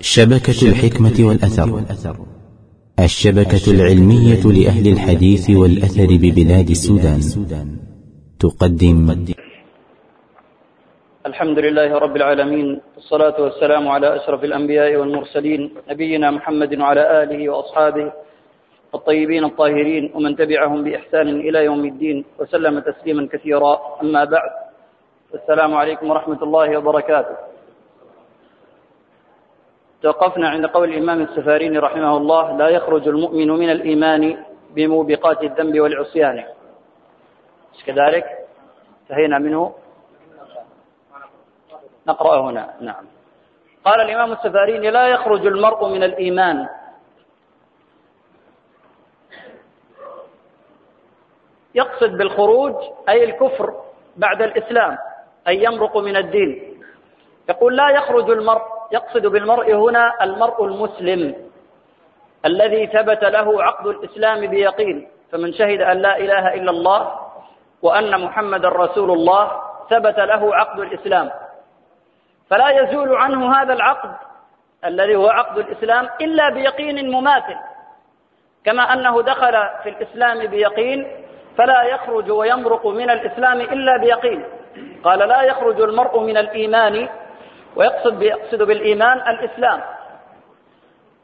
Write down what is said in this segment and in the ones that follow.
شبكة الحكمة والأثر. الشبكة العلمية لأهل الحديث والأثر ببلاد السودان. تقدم. الحمد لله رب العالمين والصلاة والسلام على أشرف الأنبياء والمرسلين نبينا محمد وعلى آله وأصحابه الطيبين الطاهرين ومن تبعهم بإحسان إلى يوم الدين وسلم تسليما كثيرا. أما بعد السلام عليكم ورحمة الله وبركاته. توقفنا عند قول الإمام السفاريني رحمه الله لا يخرج المؤمن من الإيمان بموبقات الذنب والعصيان. كذلك؟ انتهينا منه. نقرأ هنا. نعم. قال الإمام السفاريني لا يخرج المرء من الإيمان. يقصد بالخروج أي الكفر بعد الإسلام أي يمرق من الدين. يقول لا يخرج المرء يقصد بالمرء هنا المرء المسلم الذي ثبت له عقد الإسلام بيقين فمن شهد أن لا إله إلا الله وأن محمد رسول الله ثبت له عقد الإسلام. فلا يزول عنه هذا العقد الذي هو عقد الإسلام إلا بيقين مماثل كما أنه دخل في الإسلام بيقين فلا يخرج ويمرق من الإسلام إلا بيقين. قال لا يخرج المرء من الإيمان ويقصد يقصد بالإيمان الإسلام.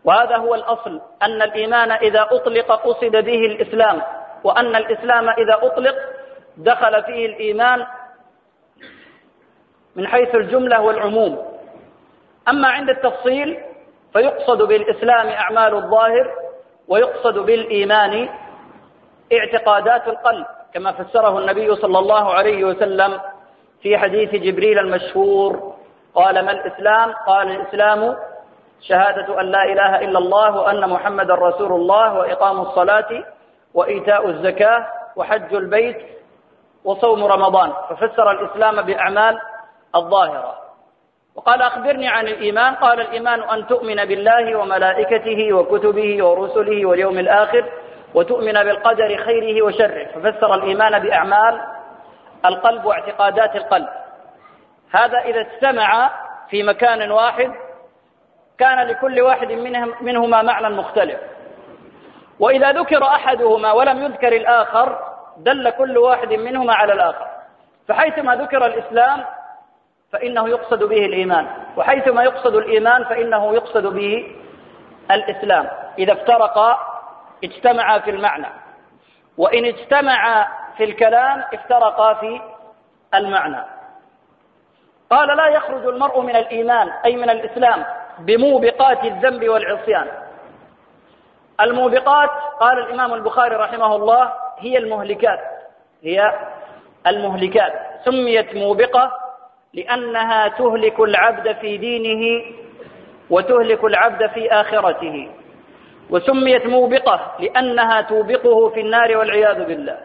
وهذا هو الأصل أن الإيمان إذا أطلق قصد به الإسلام وأن الإسلام إذا أطلق دخل فيه الإيمان من حيث الجملة والعموم. أما عند التفصيل فيقصد بالإسلام أعمال الظاهر ويقصد بالإيمان اعتقادات القلب كما فسره النبي صلى الله عليه وسلم في حديث جبريل المشهور. قال ما الإسلام؟ قال الإسلام شهادة أن لا إله إلا الله وأن محمد رسول الله وإقام الصلاة وإيتاء الزكاة وحج البيت وصوم رمضان. ففسر الإسلام بأعمال الظاهرة. وقال أخبرني عن الإيمان. قال الإيمان أن تؤمن بالله وملائكته وكتبه ورسله واليوم الآخر وتؤمن بالقدر خيره وشره. ففسر الإيمان بأعمال القلب واعتقادات القلب. هذا إذا اجتمع في مكان واحد كان لكل واحد منهم منهما معنى مختلف. وإذا ذكر أحدهما ولم يذكر الآخر دل كل واحد منهما على الآخر. فحيثما ذكر الإسلام فإنه يقصد به الإيمان. وحيثما يقصد الإيمان فإنه يقصد به الإسلام. إذا افترقا اجتمعا في المعنى. وإن اجتمعا في الكلام افترقا في المعنى. قال لا يخرج المرء من الإيمان أي من الإسلام بموبقات الذنب والعصيان. الموبقات قال الإمام البخاري رحمه الله هي المهلكات هي المهلكات. سميت موبقة لأنها تهلك العبد في دينه وتهلك العبد في آخرته. وسميت موبقة لأنها توبقه في النار والعياذ بالله.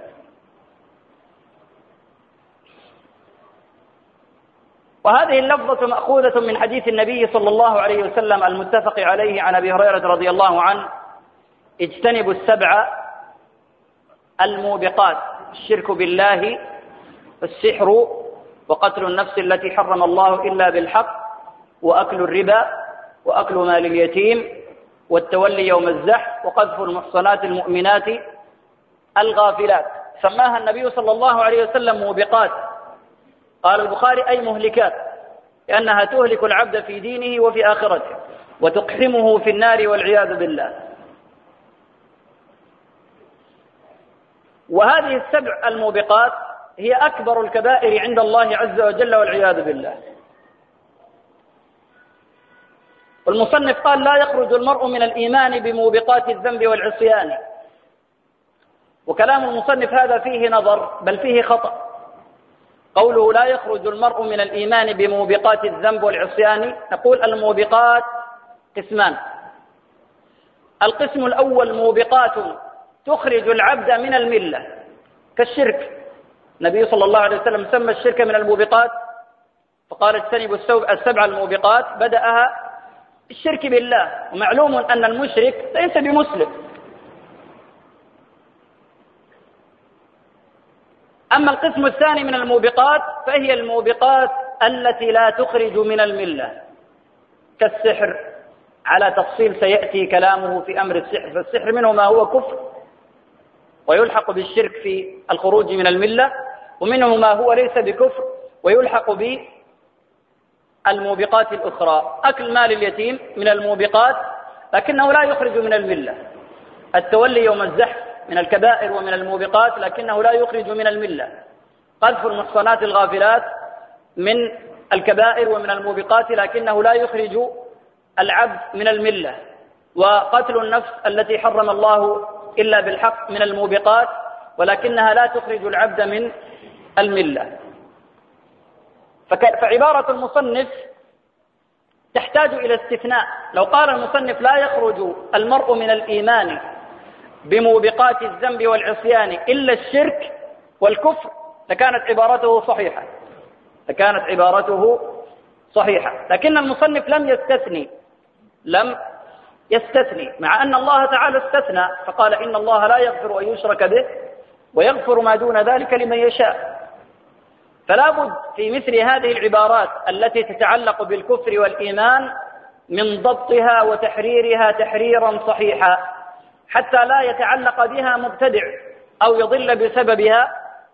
وهذه اللفظة مأخوذة من حديث النبي صلى الله عليه وسلم المتفق عليه عن أبي هريرة رضي الله عنه. اجتنبوا السبع الموبقات الشرك بالله السحر وقتل النفس التي حرم الله إلا بالحق وأكل الربا وأكل مال اليتيم والتولي يوم الزحف وقذف المحصنات المؤمنات الغافلات. سماها النبي صلى الله عليه وسلم موبقات. قال البخاري أي مهلكات لأنها تهلك العبد في دينه وفي آخرته وتقحمه في النار والعياذ بالله. وهذه السبع الموبقات هي أكبر الكبائر عند الله عز وجل والعياذ بالله. والمصنف قال لا يخرج المرء من الإيمان بموبقات الذنب والعصيان. وكلام المصنف هذا فيه نظر بل فيه خطأ. قوله لا يخرج المرء من الإيمان بموبقات الذنب والعصيان. نقول الموبقات قسمان. القسم الأول موبقات تخرج العبد من الملة كالشرك. النبي صلى الله عليه وسلم سمى الشرك من الموبقات فقال اجتنبوا السبع الموبقات بدأها الشرك بالله. ومعلوم أن المشرك ليس بمسلم. أما القسم الثاني من الموبقات فهي الموبقات التي لا تخرج من الملة. كالسحر على تفصيل سيأتي كلامه في أمر السحر فالسحر منه ما هو كفر ويلحق بالشرك في الخروج من الملة ومنه ما هو ليس بكفر ويلحق بالموبقات الأخرى. أكل مال اليتيم من الموبقات لكنه لا يخرج من الملة. التولي يوم الزحف من الكبائر ومن الموبقات لكنه لا يخرج من الملة. قذف المحصنات الغافلات من الكبائر ومن الموبقات لكنه لا يخرج العبد من الملة. وقتل النفس التي حرم الله إلا بالحق من الموبقات ولكنها لا تخرج العبد من الملة. فعبارة المصنف تحتاج إلى استثناء. لو قال المصنف لا يخرج المرء من الإيمان بموبقات الذنب والعصيان إلا الشرك والكفر لكانت عبارته صحيحة. لكانت عبارته صحيحة. لكن المصنف لم يستثني لم يستثني. مع أن الله تعالى استثنى فقال إن الله لا يغفر أن يشرك به ويغفر ما دون ذلك لمن يشاء. فلا بد في مثل هذه العبارات التي تتعلق بالكفر والإيمان من ضبطها وتحريرها تحريرا صحيحا. حتى لا يتعلق بها مبتدع أو يضل بسببها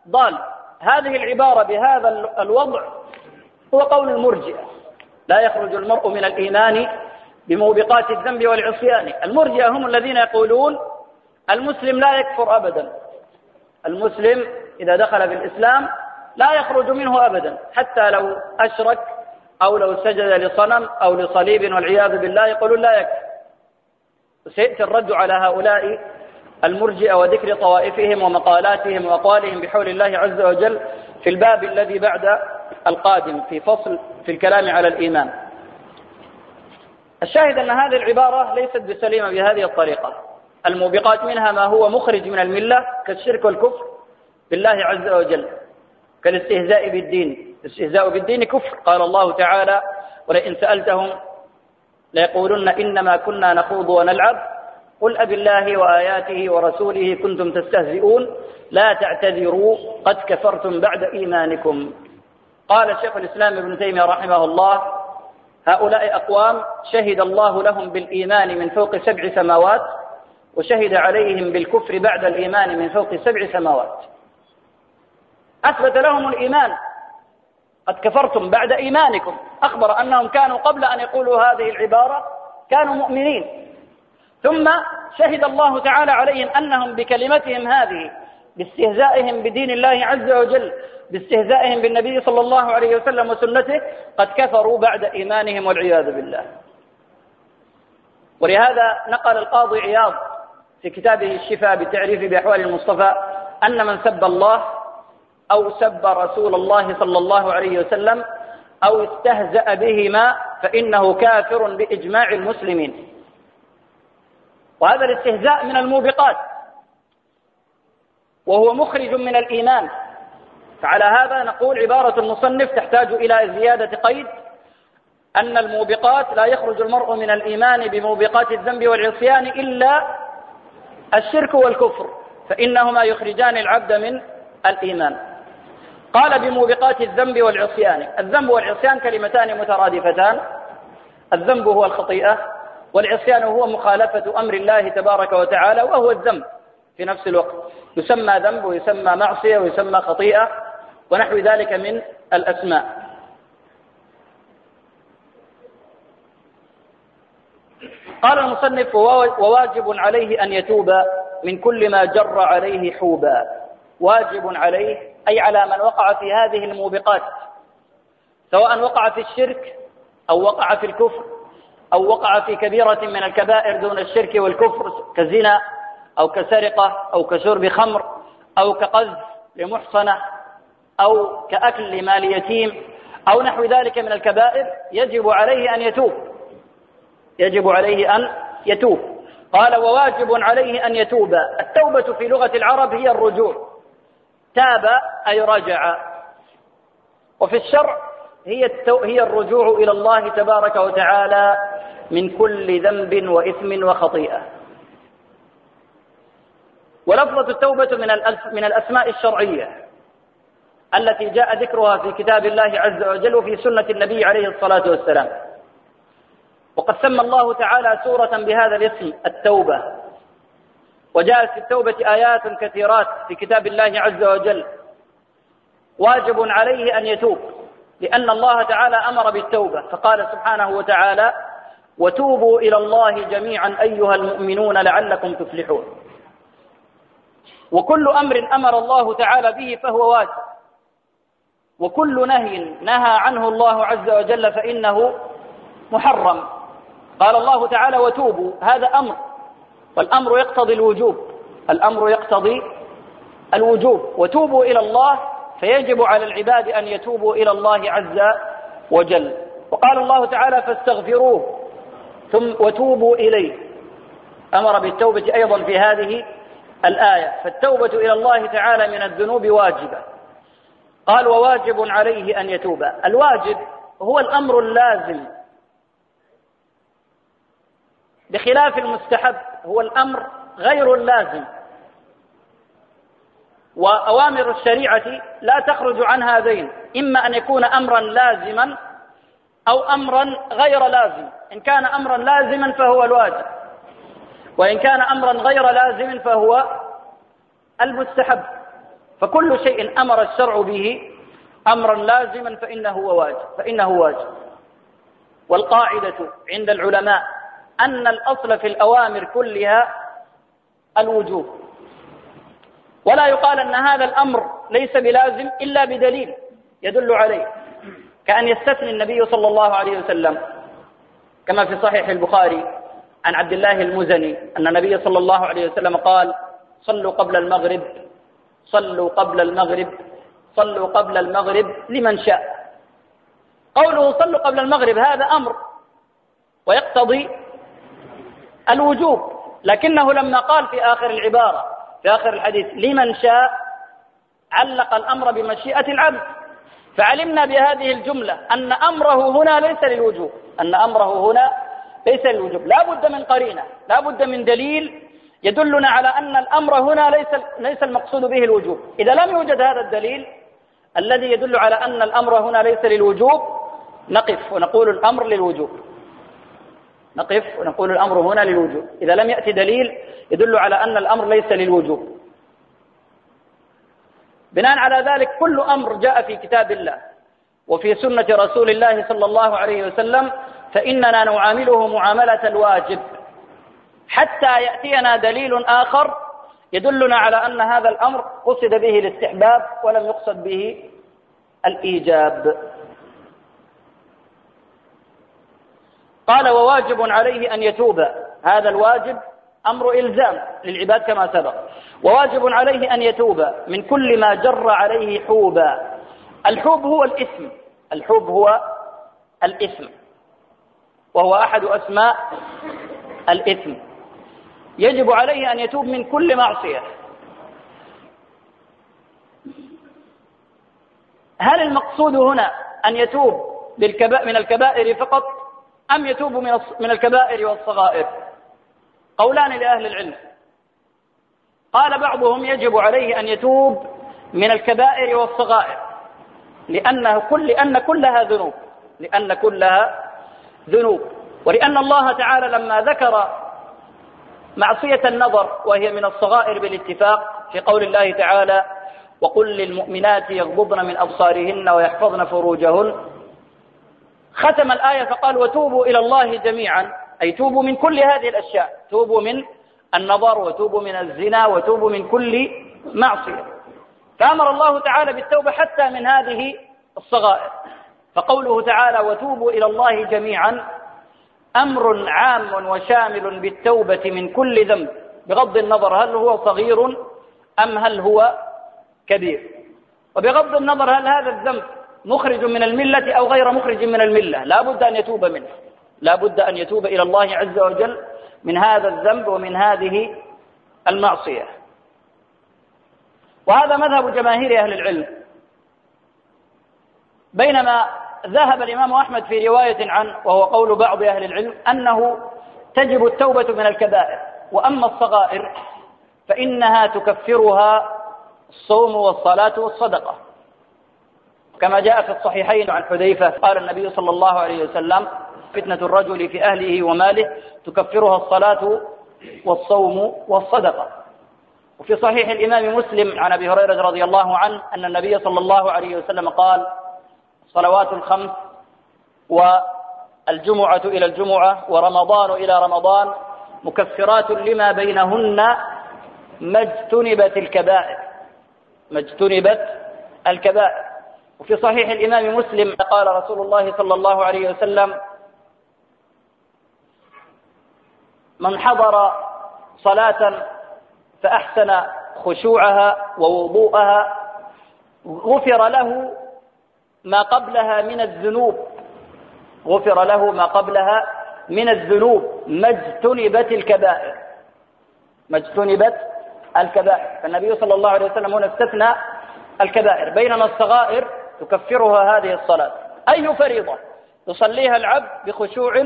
ضال. هذه العبارة بهذا الوضع هو قول المرجئة. لا يخرج المرء من الإيمان بموبقات الذنب والعصيان. المرجئة هم الذين يقولون المسلم لا يكفر أبدا. المسلم إذا دخل في الإسلام لا يخرج منه أبدا. حتى لو أشرك أو لو سجد لصنم أو لصليب والعياذ بالله يقولون لا يكفر. وسيأتي الرد على هؤلاء المرجئة وذكر طوائفهم ومقالاتهم وأقوالهم بحول الله عز وجل في الباب الذي بعد القادم في فصل في الكلام على الإيمان. الشاهد أن هذه العبارة ليست بسليمة بهذه الطريقة. الموبقات منها ما هو مخرج من الملة كالشرك والكفر بالله عز وجل كالاستهزاء بالدين. الاستهزاء بالدين كفر قال الله تعالى ولئن سألتهم ليقولن إنما كنا نخوض ونلعب. قل أب الله وآياته ورسوله كنتم تستهزئون. لا تعتذروا. قد كفرتم بعد إيمانكم. قال شيخ الإسلام ابن تيمية رحمه الله هؤلاء أقوام شهد الله لهم بالإيمان من فوق سبع سماوات وشهد عليهم بالكفر بعد الإيمان من فوق سبع سماوات. أثبت لهم الإيمان. قد كفرتم بعد إيمانكم. أخبر أنهم كانوا قبل أن يقولوا هذه العبارة كانوا مؤمنين. ثم شهد الله تعالى عليهم أنهم بكلمتهم هذه باستهزائهم بدين الله عز وجل باستهزائهم بالنبي صلى الله عليه وسلم وسنته قد كفروا بعد إيمانهم والعياذ بالله. ولهذا نقل القاضي عياض في كتابه الشفاء بالتعريف بأحوال المصطفى أن من سب الله أو سب رسول الله صلى الله عليه وسلم أو استهزأ بهما فإنه كافر بإجماع المسلمين. وهذا الاستهزاء من الموبقات. وهو مخرج من الإيمان. فعلى هذا نقول عبارة المصنف تحتاج إلى زيادة قيد أن الموبقات لا يخرج المرء من الإيمان بموبقات الذنب والعصيان إلا الشرك والكفر فإنهما يخرجان العبد من الإيمان. قال بموبقات الذنب والعصيان. الذنب والعصيان كلمتان مترادفتان. الذنب هو الخطيئة والعصيان هو مخالفة أمر الله تبارك وتعالى وهو الذنب في نفس الوقت. يسمى ذنب ويسمى معصية ويسمى خطيئة ونحو ذلك من الأسماء. قال المصنف وواجب عليه أن يتوب من كل ما جر عليه حوبا. واجب عليه أي على من وقع في هذه الموبقات سواء وقع في الشرك أو وقع في الكفر أو وقع في كبيرة من الكبائر دون الشرك والكفر كزنا أو كسرقة أو كشرب خمر أو كقذف لمحصنة أو كأكل لمال يتيم أو نحو ذلك من الكبائر يجب عليه أن يتوب. يجب عليه أن يتوب. قال وواجب عليه أن يتوب. التوبة في لغة العرب هي الرجوع. تاب أي رجع. وفي الشرع هي هي الرجوع إلى الله تبارك وتعالى من كل ذنب وإثم وخطيئة. ولفظة التوبة من من الأسماء الشرعية التي جاء ذكرها في كتاب الله عز وجل وفي سنة النبي عليه الصلاة والسلام. وقد سمى الله تعالى سورة بهذا الاسم التوبة. وجاءت في التوبة آيات كثيرات في كتاب الله عز وجل. واجب عليه أن يتوب لأن الله تعالى أمر بالتوبة فقال سبحانه وتعالى وتوبوا إلى الله جميعا أيها المؤمنون لعلكم تفلحون. وكل أمر أمر الله تعالى به فهو واجب. وكل نهي نهى عنه الله عز وجل فإنه محرم. قال الله تعالى وتوبوا. هذا أمر. والأمر يقتضي الوجوب. الأمر يقتضي الوجوب. وتوبوا إلى الله فيجب على العباد أن يتوبوا إلى الله عز وجل. وقال الله تعالى فاستغفروه ثم وتوبوا إليه. أمر بالتوبة أيضا في هذه الآية. فالتوبة إلى الله تعالى من الذنوب واجبة. قال وواجب عليه أن يتوب. الواجب هو الأمر اللازم بخلاف المستحب. هو الأمر غير اللازم وأوامر الشريعة لا تخرج عن هذين إما أن يكون أمرا لازما أو أمرا غير لازم. إن كان أمرا لازما فهو الواجب وإن كان أمرا غير لازم فهو المستحب. فكل شيء أمر الشرع به أمرا لازما فإنه واجب فإنه واجب. والقاعدة عند العلماء أن الأصل في الأوامر كلها الوجوب. ولا يقال أن هذا الأمر ليس بلازم إلا بدليل يدل عليه. كأن يستثني النبي صلى الله عليه وسلم كما في صحيح البخاري عن عبد الله المزني أن النبي صلى الله عليه وسلم قال صلوا قبل المغرب صلوا قبل المغرب صلوا قبل المغرب لمن شاء. قوله صلوا قبل المغرب هذا أمر ويقتضي الوجوب لكنه لما قال في آخر العبارة في آخر الحديث لمن شاء علق الأمر بمشيئة العبد. فعلمنا بهذه الجملة أن أمره هنا ليس للوجوب أن أمره هنا ليس للوجوب. لا بد من قرينة لا بد من دليل يدلنا على أن الأمر هنا ليس ليس المقصود به الوجوب. إذا لم يوجد هذا الدليل الذي يدل على أن الأمر هنا ليس للوجوب نقف ونقول الأمر للوجوب. نقف ونقول الأمر هنا للوجوب. إذا لم يأتي دليل يدل على أن الأمر ليس للوجوب. بناء على ذلك كل أمر جاء في كتاب الله وفي سنة رسول الله صلى الله عليه وسلم فإننا نعامله معاملة الواجب. حتى يأتينا دليل آخر يدلنا على أن هذا الأمر قصد به الاستحباب ولم يقصد به الإيجاب. قال وواجب عليه أن يتوب. هذا الواجب أمر إلزام للعباد كما سبق. وواجب عليه أن يتوب. من كل ما جر عليه حوبا الحوب هو الإثم. الحوب هو الإثم. وهو أحد أسماء الإثم. يجب عليه أن يتوب من كل معصية. هل المقصود هنا أن يتوب من الكبائر فقط؟ أم يتوب من الكبائر والصغائر؟ قولان لأهل العلم. قال بعضهم يجب عليه أن يتوب من الكبائر والصغائر لأنه كل لأن كلها ذنوب لأن كلها ذنوب. ولأن الله تعالى لما ذكر معصية النظر وهي من الصغائر بالاتفاق في قول الله تعالى وقل للمؤمنات يغضضن من أبصارهن ويحفظن فروجهن ختم الآية فقال وتوبوا إلى الله جميعا. أي توبوا من كل هذه الأشياء. توبوا من النظر وتوبوا من الزنا وتوبوا من كل معصية. فأمر الله تعالى بالتوبة حتى من هذه الصغائر. فقوله تعالى وتوبوا إلى الله جميعا أمر عام وشامل بالتوبة من كل ذنب. بغض النظر هل هو صغير أم هل هو كبير. وبغض النظر هل هذا الذنب مخرج من الملة أو غير مخرج من الملة. لا بد أن يتوب منه. لا بد أن يتوب إلى الله عز وجل من هذا الذنب ومن هذه المعصية. وهذا مذهب جماهير أهل العلم. بينما ذهب الإمام أحمد في رواية عنه وهو قول بعض أهل العلم أنه تجب التوبة من الكبائر. وأما الصغائر فإنها تكفرها الصوم والصلاة والصدقة. كما جاء في الصحيحين عن حذيفة قال النبي صلى الله عليه وسلم فتنة الرجل في أهله وماله تكفرها الصلاة والصوم والصدقة. وفي صحيح الإمام مسلم عن أبي هريرة رضي الله عنه أن النبي صلى الله عليه وسلم قال الصلوات الخمس والجمعة إلى الجمعة ورمضان إلى رمضان مكفرات لما بينهن ما اجتنبت الكبائر. ما اجتنبت الكبائر. وفي صحيح الإمام مسلم قال رسول الله صلى الله عليه وسلم من حضر صلاة فأحسن خشوعها ووضوءها غفر له ما قبلها من الذنوب غفر له ما قبلها من الذنوب ما اجتنبت الكبائر. ما اجتنبت الكبائر. فالنبي صلى الله عليه وسلم هنا استثنى الكبائر. بينما الصغائر تكفرها هذه الصلاة. أي فريضة؟ يصليها العبد بخشوع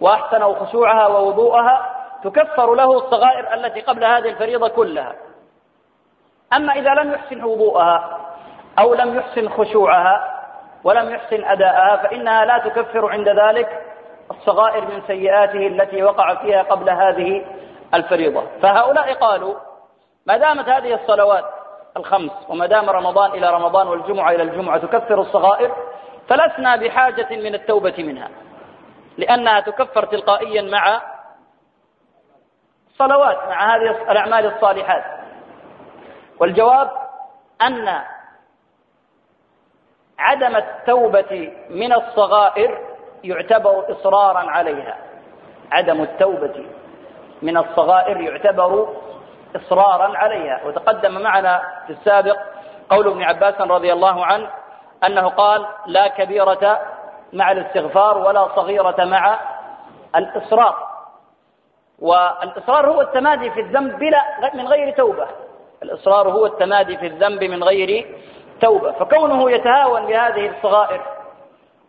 وأحسن خشوعها ووضوءها تكفر له الصغائر التي قبل هذه الفريضة كلها. أما إذا لم يحسن وضوءها أو لم يحسن خشوعها ولم يحسن أداءها فإنها لا تكفر عند ذلك الصغائر من سيئاته التي وقع فيها قبل هذه الفريضة. فهؤلاء قالوا ما دامت هذه الصلوات الخمس وما دام رمضان إلى رمضان والجمعة إلى الجمعة تكفر الصغائر فلسنا بحاجة من التوبة منها لأنها تكفر تلقائيا مع الصلوات مع هذه الأعمال الصالحات. والجواب أن عدم التوبة من الصغائر يعتبر إصرارا عليها. عدم التوبة من الصغائر يعتبر إصرارا عليها وتقدم معنا في السابق قول ابن عباس رضي الله عنه أنه قال لا كبيرة مع الاستغفار ولا صغيرة مع الإصرار. والإصرار هو التمادي في الذنب بلا من غير توبة. الإصرار هو التمادي في الذنب من غير توبة. فكونه يتهاون بهذه الصغائر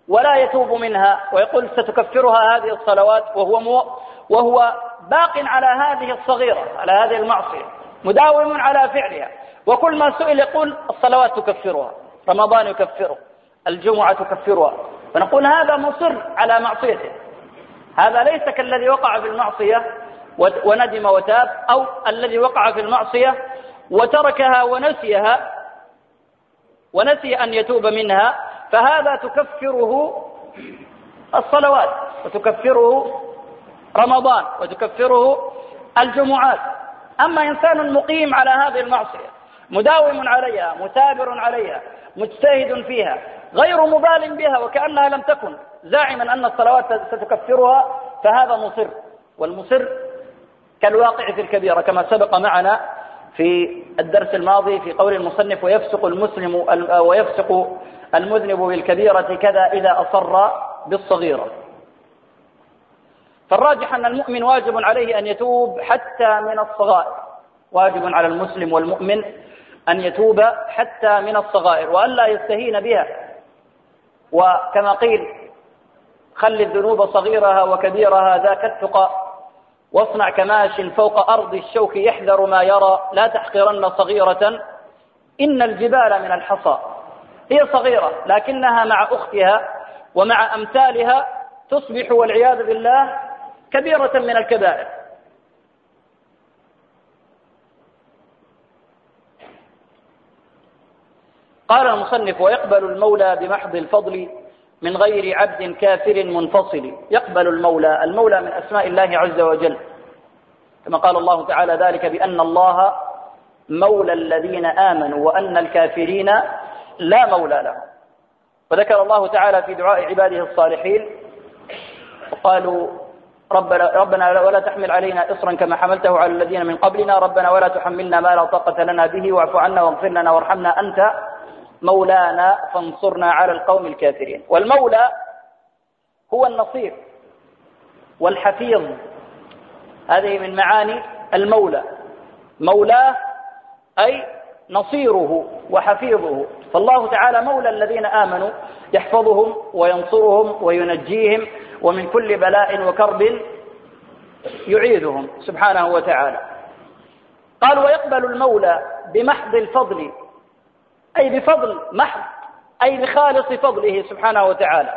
ولا يتوب منها ويقول ستكفرها هذه الصلوات وهو مو وهو باق على هذه الصغيرة على هذه المعصية مداوم على فعلها. وكل ما سئل يقول الصلوات تكفرها رمضان يكفره الجمعة تكفرها. فنقول هذا مصر على معصيته. هذا ليس كالذي وقع في المعصية وندم وتاب أو الذي وقع في المعصية وتركها ونسيها ونسي أن يتوب منها فهذا تكفره الصلوات وتكفره رمضان وتكفره الجمعات. أما إنسان مقيم على هذه المعصية مداوم عليها مثابر عليها مجتهد فيها غير مبال بها وكأنها لم تكن زاعما أن الصلوات ستكفرها فهذا مصر. والمصر كالواقع في الكبيرة كما سبق معنا في الدرس الماضي في قول المصنف ويفسق المسلم ويفسق المذنب بالكبيرة كذا إذا أصر بالصغيرة. فالراجح أن المؤمن واجب عليه أن يتوب حتى من الصغائر. واجب على المسلم والمؤمن أن يتوب حتى من الصغائر وأن لا يستهين بها. وكما قيل خل الذنوب صغيرها وكبيرها ذاك التقى واصنع كماش فوق أرض الشوك يحذر ما يرى لا تحقرن صغيرة. إن الجبال من الحصى. هي صغيرة لكنها مع أختها ومع أمثالها تصبح والعياذ بالله كبيرة من الكبائر. قال المصنف ويقبل المولى بمحض الفضل من غير عبد كافر منفصل. يقبل المولى المولى من أسماء الله عز وجل. كما قال الله تعالى ذلك بأن الله مولى الذين آمنوا وأن الكافرين لا مولى لهم. وذكر الله تعالى في دعاء عباده الصالحين وقالوا ربنا, ربنا ولا تحمل علينا إصرا كما حملته على الذين من قبلنا. ربنا ولا تحملنا ما لا طاقة لنا به. واعف عنا واغفر لنا وارحمنا. أنت مولانا فانصرنا على القوم الكافرين. والمولى هو النصير والحفيظ. هذه من معاني المولى. مولاه أي نصيره وحفيظه. فالله تعالى مولى الذين آمنوا. يحفظهم وينصرهم وينجيهم. ومن كل بلاء وكرب يعيذهم سبحانه وتعالى. قال ويقبل المولى بمحض الفضل أي بفضل محض أي بخالص فضله سبحانه وتعالى.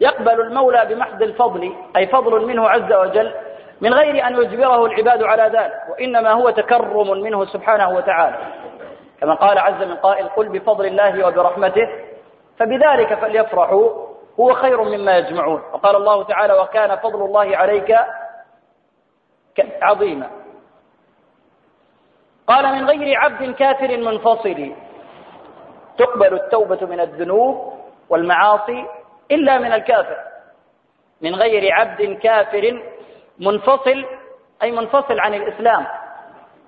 يقبل المولى بمحض الفضل أي فضل منه عز وجل من غير أن يجبره العباد على ذلك وإنما هو تكرم منه سبحانه وتعالى. كما قال عز من قائل قل بفضل الله وبرحمته فبذلك فليفرحوا هو خير مما يجمعون. وقال الله تعالى وكان فضل الله عليك عظيما قال من غير عبد كافر منفصل. تقبل التوبة من الذنوب والمعاصي إلا من الكافر. من غير عبد كافر منفصل أي منفصل عن الإسلام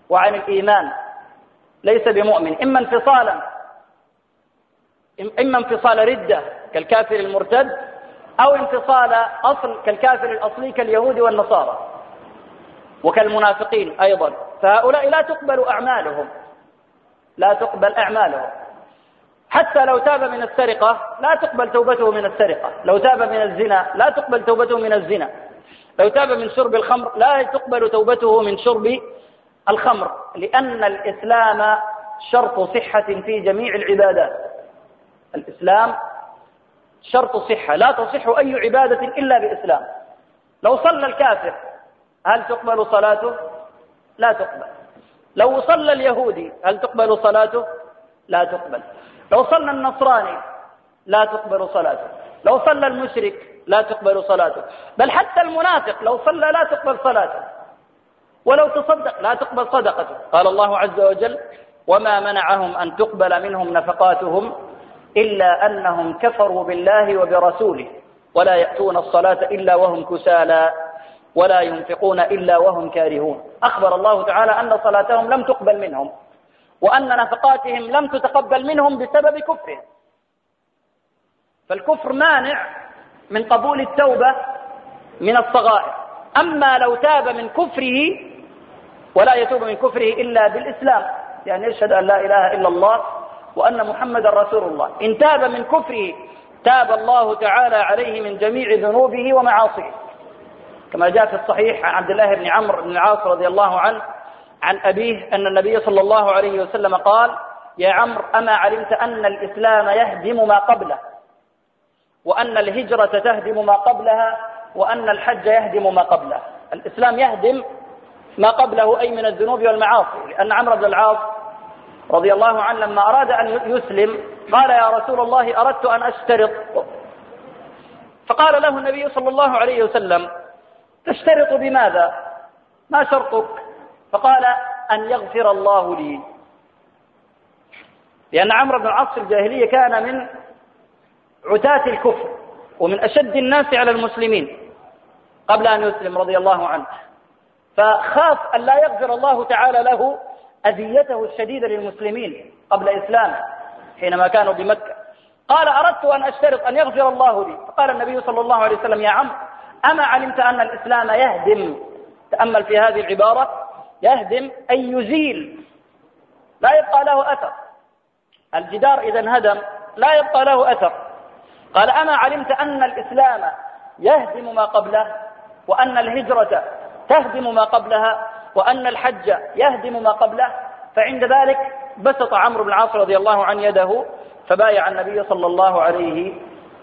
وعن الإيمان ليس بمؤمن. إما انفصالا إما انفصال ردة كالكافر المرتد أو انفصال أصل كالكافر الأصلي كاليهود والنصارى وكالمنافقين أيضا. فهؤلاء لا تقبل أعمالهم. لا تقبل أعمالهم. حتى لو تاب من السرقة لا تقبل توبته من السرقة. لو تاب من الزنا لا تقبل توبته من الزنا. لو تاب من شرب الخمر لا تقبل توبته من شرب الخمر. لأن الإسلام شرط صحة في جميع العبادات. الإسلام شرط صحة. لا تصح أي عبادة إلا بإسلام. لو صلى الكافر هل تقبل صلاته؟ لا تقبل. لو صلى اليهودي هل تقبل صلاته؟ لا تقبل. لو صلى النصراني لا تقبل صلاته. لو صلى المشرك لا تقبل صلاته. بل حتى المنافق لو صلى لا تقبل صلاته. ولو تصدق لا تقبل صدقته. قال الله عز وجل وما منعهم أن تقبل منهم نفقاتهم إلا أنهم كفروا بالله وبرسوله ولا يأتون الصلاة إلا وهم كسالى ولا ينفقون إلا وهم كارهون. أخبر الله تعالى أن صلاتهم لم تقبل منهم وأن نفقاتهم لم تتقبل منهم بسبب كفرهم. فالكفر مانع من قبول التوبة من الصغائر. أما لو تاب من كفره ولا يتوب من كفره إلا بالإسلام. يعني يشهد أن لا إله إلا الله وأن محمد رسول الله. إن تاب من كفره تاب الله تعالى عليه من جميع ذنوبه ومعاصيه. كما جاء في الصحيح عن عبد الله بن عمرو بن العاص رضي الله عنه عن أبيه أن النبي صلى الله عليه وسلم قال يا عمرو أما علمت أن الإسلام يهدم ما قبله وأن الهجرة تهدم ما قبلها وأن الحج يهدم ما قبله. الإسلام يهدم ما قبله أي من الذنوب والمعاصي لأن عمرو بن العاص رضي الله عنه لما أراد أن يسلم قال يا رسول الله أردت أن أشترط. فقال له النبي صلى الله عليه وسلم تشترط بماذا؟ ما شرطك؟ فقال أن يغفر الله لي. لأن عمرو بن العاص في الجاهلية كان من عتاة الكفر ومن أشد الناس على المسلمين قبل أن يسلم رضي الله عنه. فخاف أن لا يغفر الله تعالى له أذيته الشديدة للمسلمين قبل إسلامه حينما كانوا بمكة. قال أردت أن أشترط أن يغفر الله لي. فقال النبي صلى الله عليه وسلم يا عم أما علمت أن الإسلام يهدم تأمل في هذه العبارة يهدم أي يزيل. لا يبقى له أثر. الجدار إذا انهدم لا يبقى له أثر. قال أما علمت أن الإسلام يهدم ما قبله وأن الهجرة تهدم ما قبلها وأن الحج يهدم ما قبله فعند ذلك بسط عمرو بن العاص رضي الله عنه يده فبايع النبي صلى الله عليه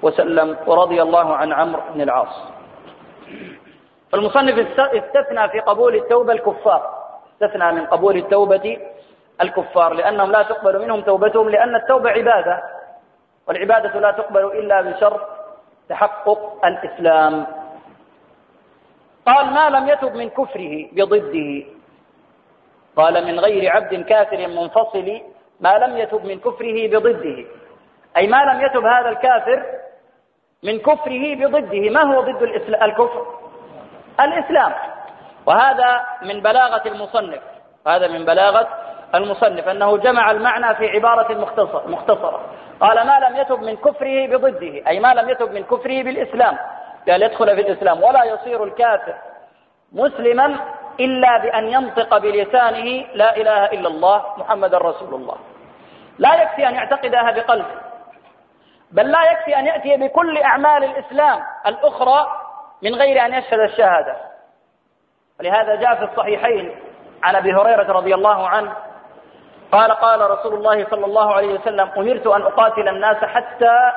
وسلم ورضي الله عن عمرو بن العاص. فالمصنف استثنى في قبول التوبة الكفار استثنى من قبول التوبة الكفار لأنهم لا تقبل منهم توبتهم لأن التوبة عبادة والعبادة لا تقبل إلا بشرط تحقق الإسلام. قال ما لم يتب من كفره بضده. قال من غير عبد كافر منفصل ما لم يتب من كفره بضده. أي ما لم يتب هذا الكافر من كفره بضده. ما هو ضد الكفر؟ الإسلام. وهذا من بلاغة المصنف. هذا من بلاغة المصنف. أنه جمع المعنى في عبارة مختصر مختصرة. قال ما لم يتب من كفره بضده. أي ما لم يتب من كفره بالإسلام. قال يدخل في الإسلام. ولا يصير الكافر مسلما إلا بأن ينطق بلسانه لا إله إلا الله محمد رسول الله. لا يكفي أن يعتقدها بقلبه. بل لا يكفي أن يأتي بكل أعمال الإسلام الأخرى من غير أن يشهد الشهادة. ولهذا جاء في الصحيحين عن أبي هريرة رضي الله عنه قال قال رسول الله صلى الله عليه وسلم أمرت أن أقاتل الناس حتى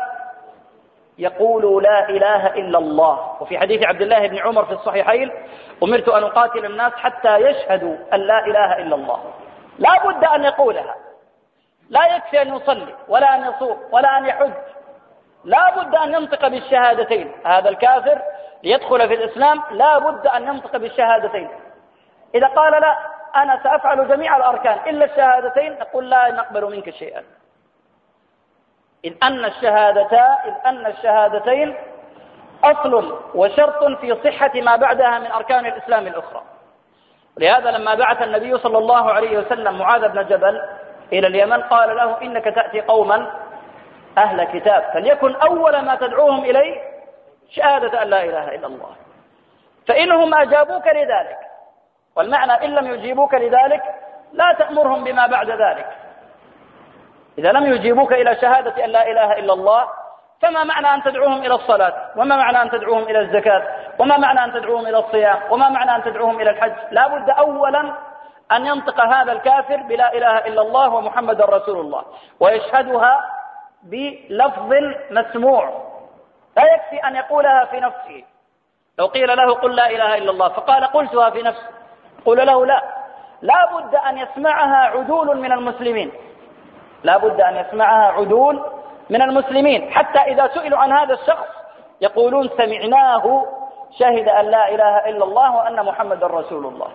يقولوا لا إله إلا الله. وفي حديث عبد الله بن عمر في الصحيحين أمرت أن أقاتل الناس حتى يشهدوا أن لا إله إلا الله. لا بد أن يقولها. لا يكفي أن يصلي ولا أن يصوم ولا أن يحج. لا بد أن ينطق بالشهادتين. هذا الكافر ليدخل في الإسلام لا بد أن ينطق بالشهادتين. إذا قال لا أنا سأفعل جميع الأركان إلا الشهادتين نقول لا نقبل منك شيئا. إذ أن الشهادتان إذ أن الشهادتين أصل وشرط في صحة ما بعدها من أركان الإسلام الأخرى. لهذا لما بعث النبي صلى الله عليه وسلم معاذ بن جبل إلى اليمن قال له إنك تأتي قوما أهل كتاب فليكن أول ما تدعوهم إليه شهادة أن لا إله إلا الله. فإنهم أجابوك لذلك والمعنى إن لم يجيبوك لذلك لا تأمرهم بما بعد ذلك. إذا لم يجيبوك إلى شهادة أن لا إله إلا الله فما معنى أن تدعوهم إلى الصلاة؟ وما معنى أن تدعوهم إلى الزكاة؟ وما معنى أن تدعوهم إلى الصيام؟ وما معنى أن تدعوهم إلى الحج؟ لا بد أولا أن ينطق هذا الكافر بلا إله إلا الله ومحمد رسول الله ويشهدها بلفظ مسموع. لا يكفي أن يقولها في نفسه. لو قيل له قل لا إله إلا الله فقال قلتها في نفسي قل له لا. لا بد أن يسمعها عدول من المسلمين. لا بد أن يسمعها عدول من المسلمين. حتى إذا سئلوا عن هذا الشخص يقولون سمعناه شهد أن لا إله إلا الله وأن محمد رسول الله.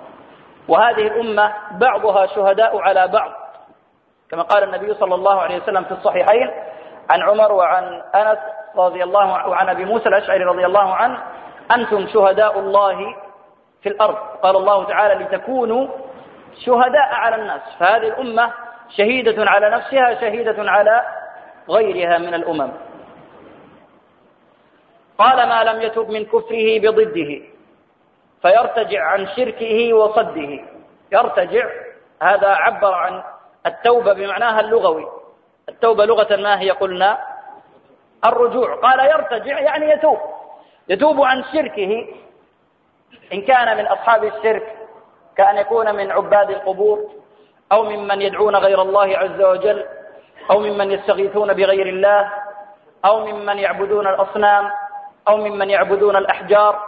وهذه الأمة بعضها شهداء على بعض. كما قال النبي صلى الله عليه وسلم في الصحيحين عن عمر وعن أنس رضي الله وعن أبي موسى الأشعري رضي الله عنه أنتم شهداء الله في الأرض. قال الله تعالى لتكونوا شهداء على الناس. فهذه الأمة شهيدة على نفسها شهيدة على غيرها من الأمم. قال ما لم يتب من كفره بضده فيرتجع عن شركه وصده. يرتجع هذا عبر عن التوبة بمعناها اللغوي. التوبة لغة ما هي؟ قلنا الرجوع. قال يرتجع يعني يتوب. يتوب عن شركه. إن كان من أصحاب الشرك كأن يكون من عباد القبور. أو ممن يدعون غير الله عز وجل أو ممن يستغيثون بغير الله أو ممن يعبدون الأصنام أو ممن يعبدون الأحجار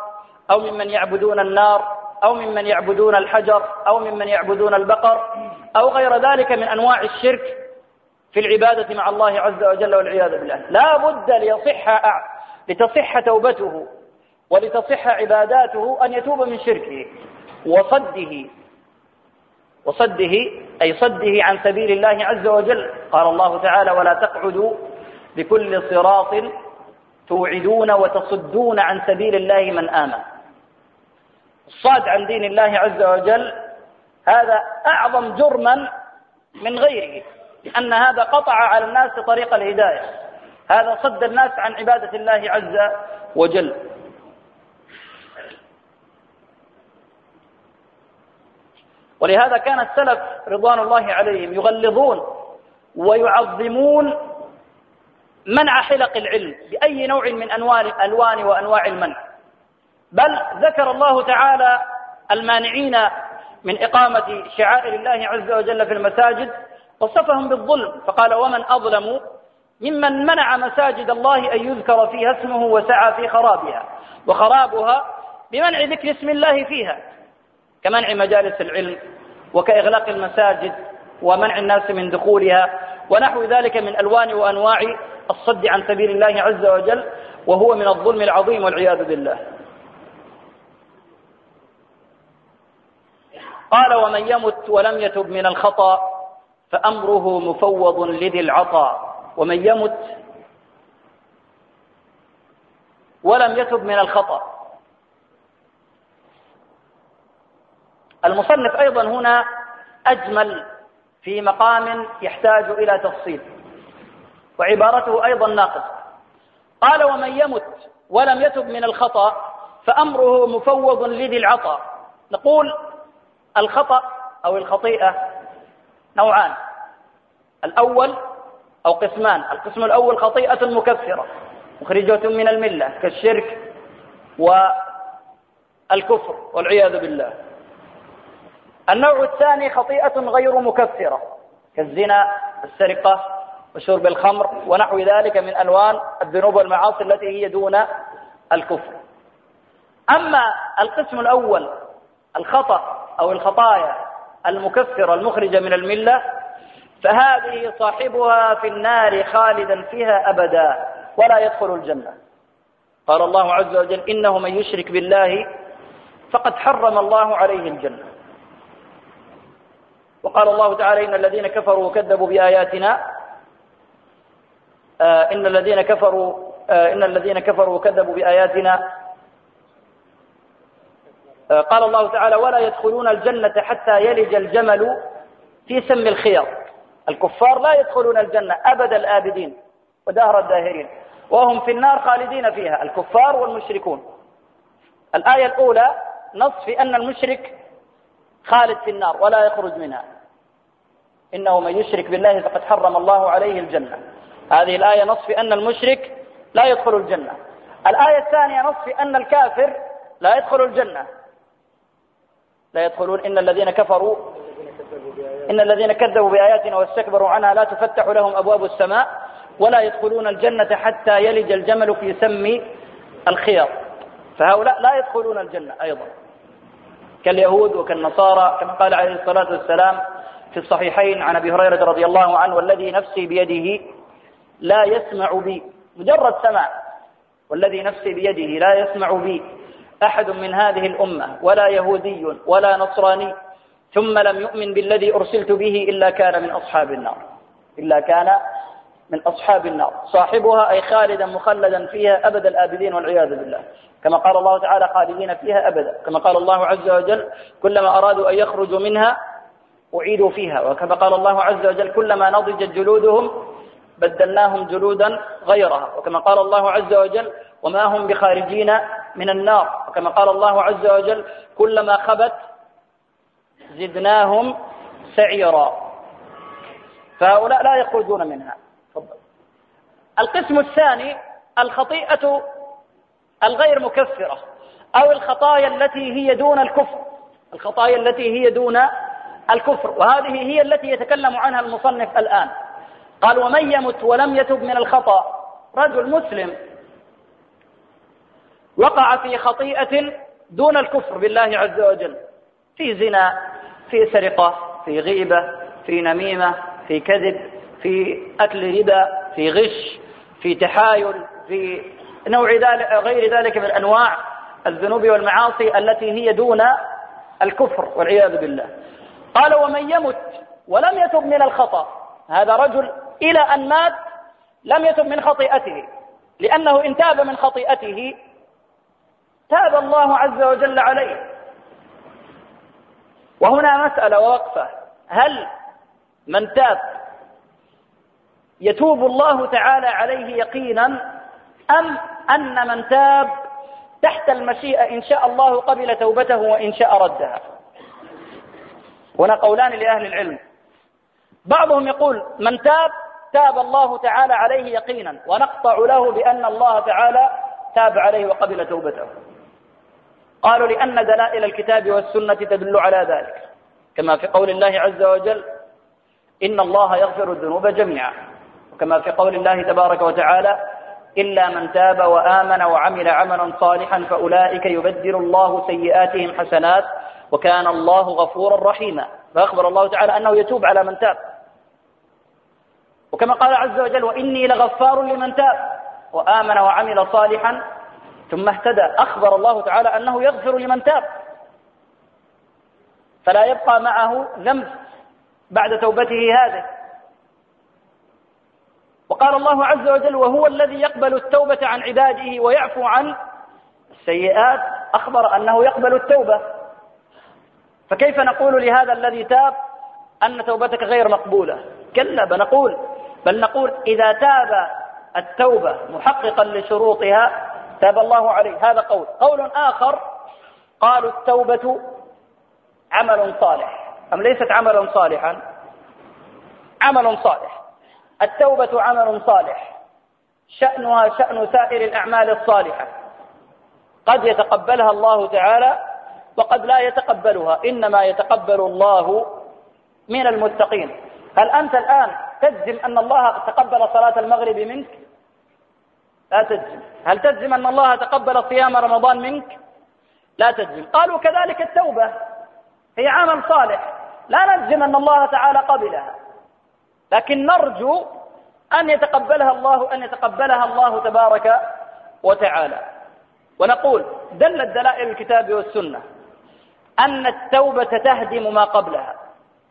أو ممن يعبدون النار أو ممن يعبدون الحجر أو ممن يعبدون البقر أو غير ذلك من أنواع الشرك في العبادة مع الله عز وجل والعياذ بالله. لا بد ليصح لتصح توبته ولتصح عباداته أن يتوب من شركه وصده. وصده أي صده عن سبيل الله عز وجل. قال الله تعالى ولا تقعدوا بكل صراط توعدون وتصدون عن سبيل الله من آمن. الصاد عن دين الله عز وجل هذا أعظم جرما من غيره لأن هذا قطع على الناس طريق الهداية. هذا صد الناس عن عبادة الله عز وجل. ولهذا كان السلف رضوان الله عليهم يغلظون ويعظمون منع حلق العلم بأي نوع من أنواع الألوان وأنواع المنع. بل ذكر الله تعالى المانعين من إقامة شعائر الله عز وجل في المساجد وصفهم بالظلم فقال ومن أظلم ممن منع مساجد الله أن يذكر فيها اسمه وسعى في خرابها وخرابها بمنع ذكر اسم الله فيها. كمنع مجالس العلم وكإغلاق المساجد ومنع الناس من دخولها ونحو ذلك من ألوان وأنواع الصد عن سبيل الله عز وجل وهو من الظلم العظيم والعياذ بالله. قال ومن يمت ولم يتب من الخطأ فأمره مفوض لذي العطاء. ومن يمت ولم يتب من الخطأ المصنف أيضا هنا أجمل في مقام يحتاج إلى تفصيل وعبارته أيضا ناقصة. قال ومن يمت ولم يتب من الخطأ فأمره مفوض لذي العطاء. نقول الخطأ أو الخطيئة نوعان الأول أو قسمان. القسم الأول خطيئة مكفرة مخرجة من الملة كالشرك والكفر والعياذ بالله. النوع الثاني خطيئة غير مكفرة كالزنا السرقة وشرب الخمر ونحو ذلك من ألوان الذنوب والمعاصي التي هي دون الكفر. أما القسم الأول الخطأ أو الخطايا المكفرة المخرجة من الملة فهذه صاحبها في النار خالدا فيها أبدا ولا يدخل الجنة. قال الله عز وجل إنه من يشرك بالله فقد حرم الله عليه الجنة. وقال الله تعالى إن الذين كفروا وكذبوا بآياتنا آه إن الذين كفروا آه إن الذين كفروا وكذبوا بآياتنا آه قال الله تعالى ولا يدخلون الجنة حتى يلج الجمل في سم الخيار الكفار لا يدخلون الجنة أبد الآبدين ودهر الداهرين وهم في النار خالدين فيها الكفار والمشركون. الآية الأولى نص في أن المشرك خالد في النار ولا يخرج منها. إنه من يشرك بالله فقد حرم الله عليه الجنة. هذه الآية نص في أن المشرك لا يدخل الجنة. الآية الثانية نص في أن الكافر لا يدخل الجنة. لا يدخلون. إن الذين كفروا إن الذين كذبوا بآياتنا واستكبروا عنها لا تفتح لهم أبواب السماء ولا يدخلون الجنة حتى يلج الجمل في سم الخيار. فهؤلاء لا يدخلون الجنة أيضا. كاليهود وكالنصارى كما قال عليه الصلاة والسلام في الصحيحين عن أبي هريرة رضي الله عنه والذي نفسي بيده لا يسمع بي. مجرد سمع والذي نفسي بيده لا يسمع بي. أحد من هذه الأمة ولا يهودي ولا نصراني. ثم لم يؤمن بالذي أرسلت به إلا كان من أصحاب النار. إلا كان من أصحاب النار. صاحبها أي خالدا مخلدا فيها أبد الآبدين والعياذ بالله. كما قال الله تعالى خالدين فيها أبدا. كما قال الله عز وجل كلما أرادوا أن يخرجوا منها أعيدوا فيها. وكما قال الله عز وجل كلما نضجت جلودهم بدلناهم جلودا غيرها. وكما قال الله عز وجل وما هم بخارجين من النار. وكما قال الله عز وجل كلما خبت زدناهم سعيرا. فهؤلاء لا يخرجون منها. فضل. القسم الثاني الخطيئة الغير مكفرة أو الخطايا التي هي دون الكفر. الخطايا التي هي دون الكفر. وهذه هي التي يتكلم عنها المصنف الآن. قال ومن يمت ولم يتب من الخطأ. رجل مسلم وقع في خطيئة دون الكفر بالله عز وجل. في زنا في سرقة في غيبة في نميمة في كذب في أكل ربا في غش في تحايل في نوع ذلك غير ذلك من أنواع الذنوب والمعاصي التي هي دون الكفر والعياذ بالله. قال ومن يمت ولم يتب من الخطأ. هذا رجل إلى أن مات لم يتب من خطيئته لأنه إن تاب من خطيئته تاب الله عز وجل عليه. وهنا مسألة ووقفة. هل من تاب يتوب الله تعالى عليه يقينا أم أن من تاب تحت المشيئة إن شاء الله قبل توبته وإن شاء ردها؟ هنا قولان لأهل العلم. بعضهم يقول من تاب تاب الله تعالى عليه يقينا ونقطع له بأن الله تعالى تاب عليه وقبل توبته. قالوا لأن دلائل الكتاب والسنة تدل على ذلك. كما في قول الله عز وجل إن الله يغفر الذنوب جميعا. وكما في قول الله تبارك وتعالى إلا من تاب وآمن وعمل عملا صالحا فأولئك يبدل الله سيئاتهم حسنات وكان الله غفورا رحيما. فأخبر الله تعالى أنه يتوب على من تاب. وكما قال عز وجل وإني لغفار لمن تاب. وآمن وعمل صالحا ثم اهتدى. أخبر الله تعالى أنه يغفر لمن تاب. فلا يبقى معه ذنب بعد توبته هذه. وقال الله عز وجل وهو الذي يقبل التوبة عن عباده ويعفو عن السيئات. أخبر أنه يقبل التوبة. فكيف نقول لهذا الذي تاب أن توبتك غير مقبولة؟ كلا بنقول بل نقول إذا تاب التوبة محققا لشروطها تاب الله عليه. هذا قول. قول آخر قالوا التوبة عمل صالح. أم ليست عملا صالحا؟ عمل صالح. التوبة عمل صالح. شأنها شأن سائر الأعمال الصالحة. قد يتقبلها الله تعالى وقد لا يتقبلها. إنما يتقبل الله من المتقين. هل أنت الآن تجزم أن الله تقبل صلاة المغرب منك؟ لا تجزم. هل تجزم أن الله تقبل صيام رمضان منك؟ لا تجزم. قالوا كذلك التوبة. هي عمل صالح. لا نجزم أن الله تعالى قبلها. لكن نرجو أن يتقبلها الله أن يتقبلها الله تبارك وتعالى. ونقول دلت دلائل الكتاب والسنة. أن التوبة تهدم ما قبلها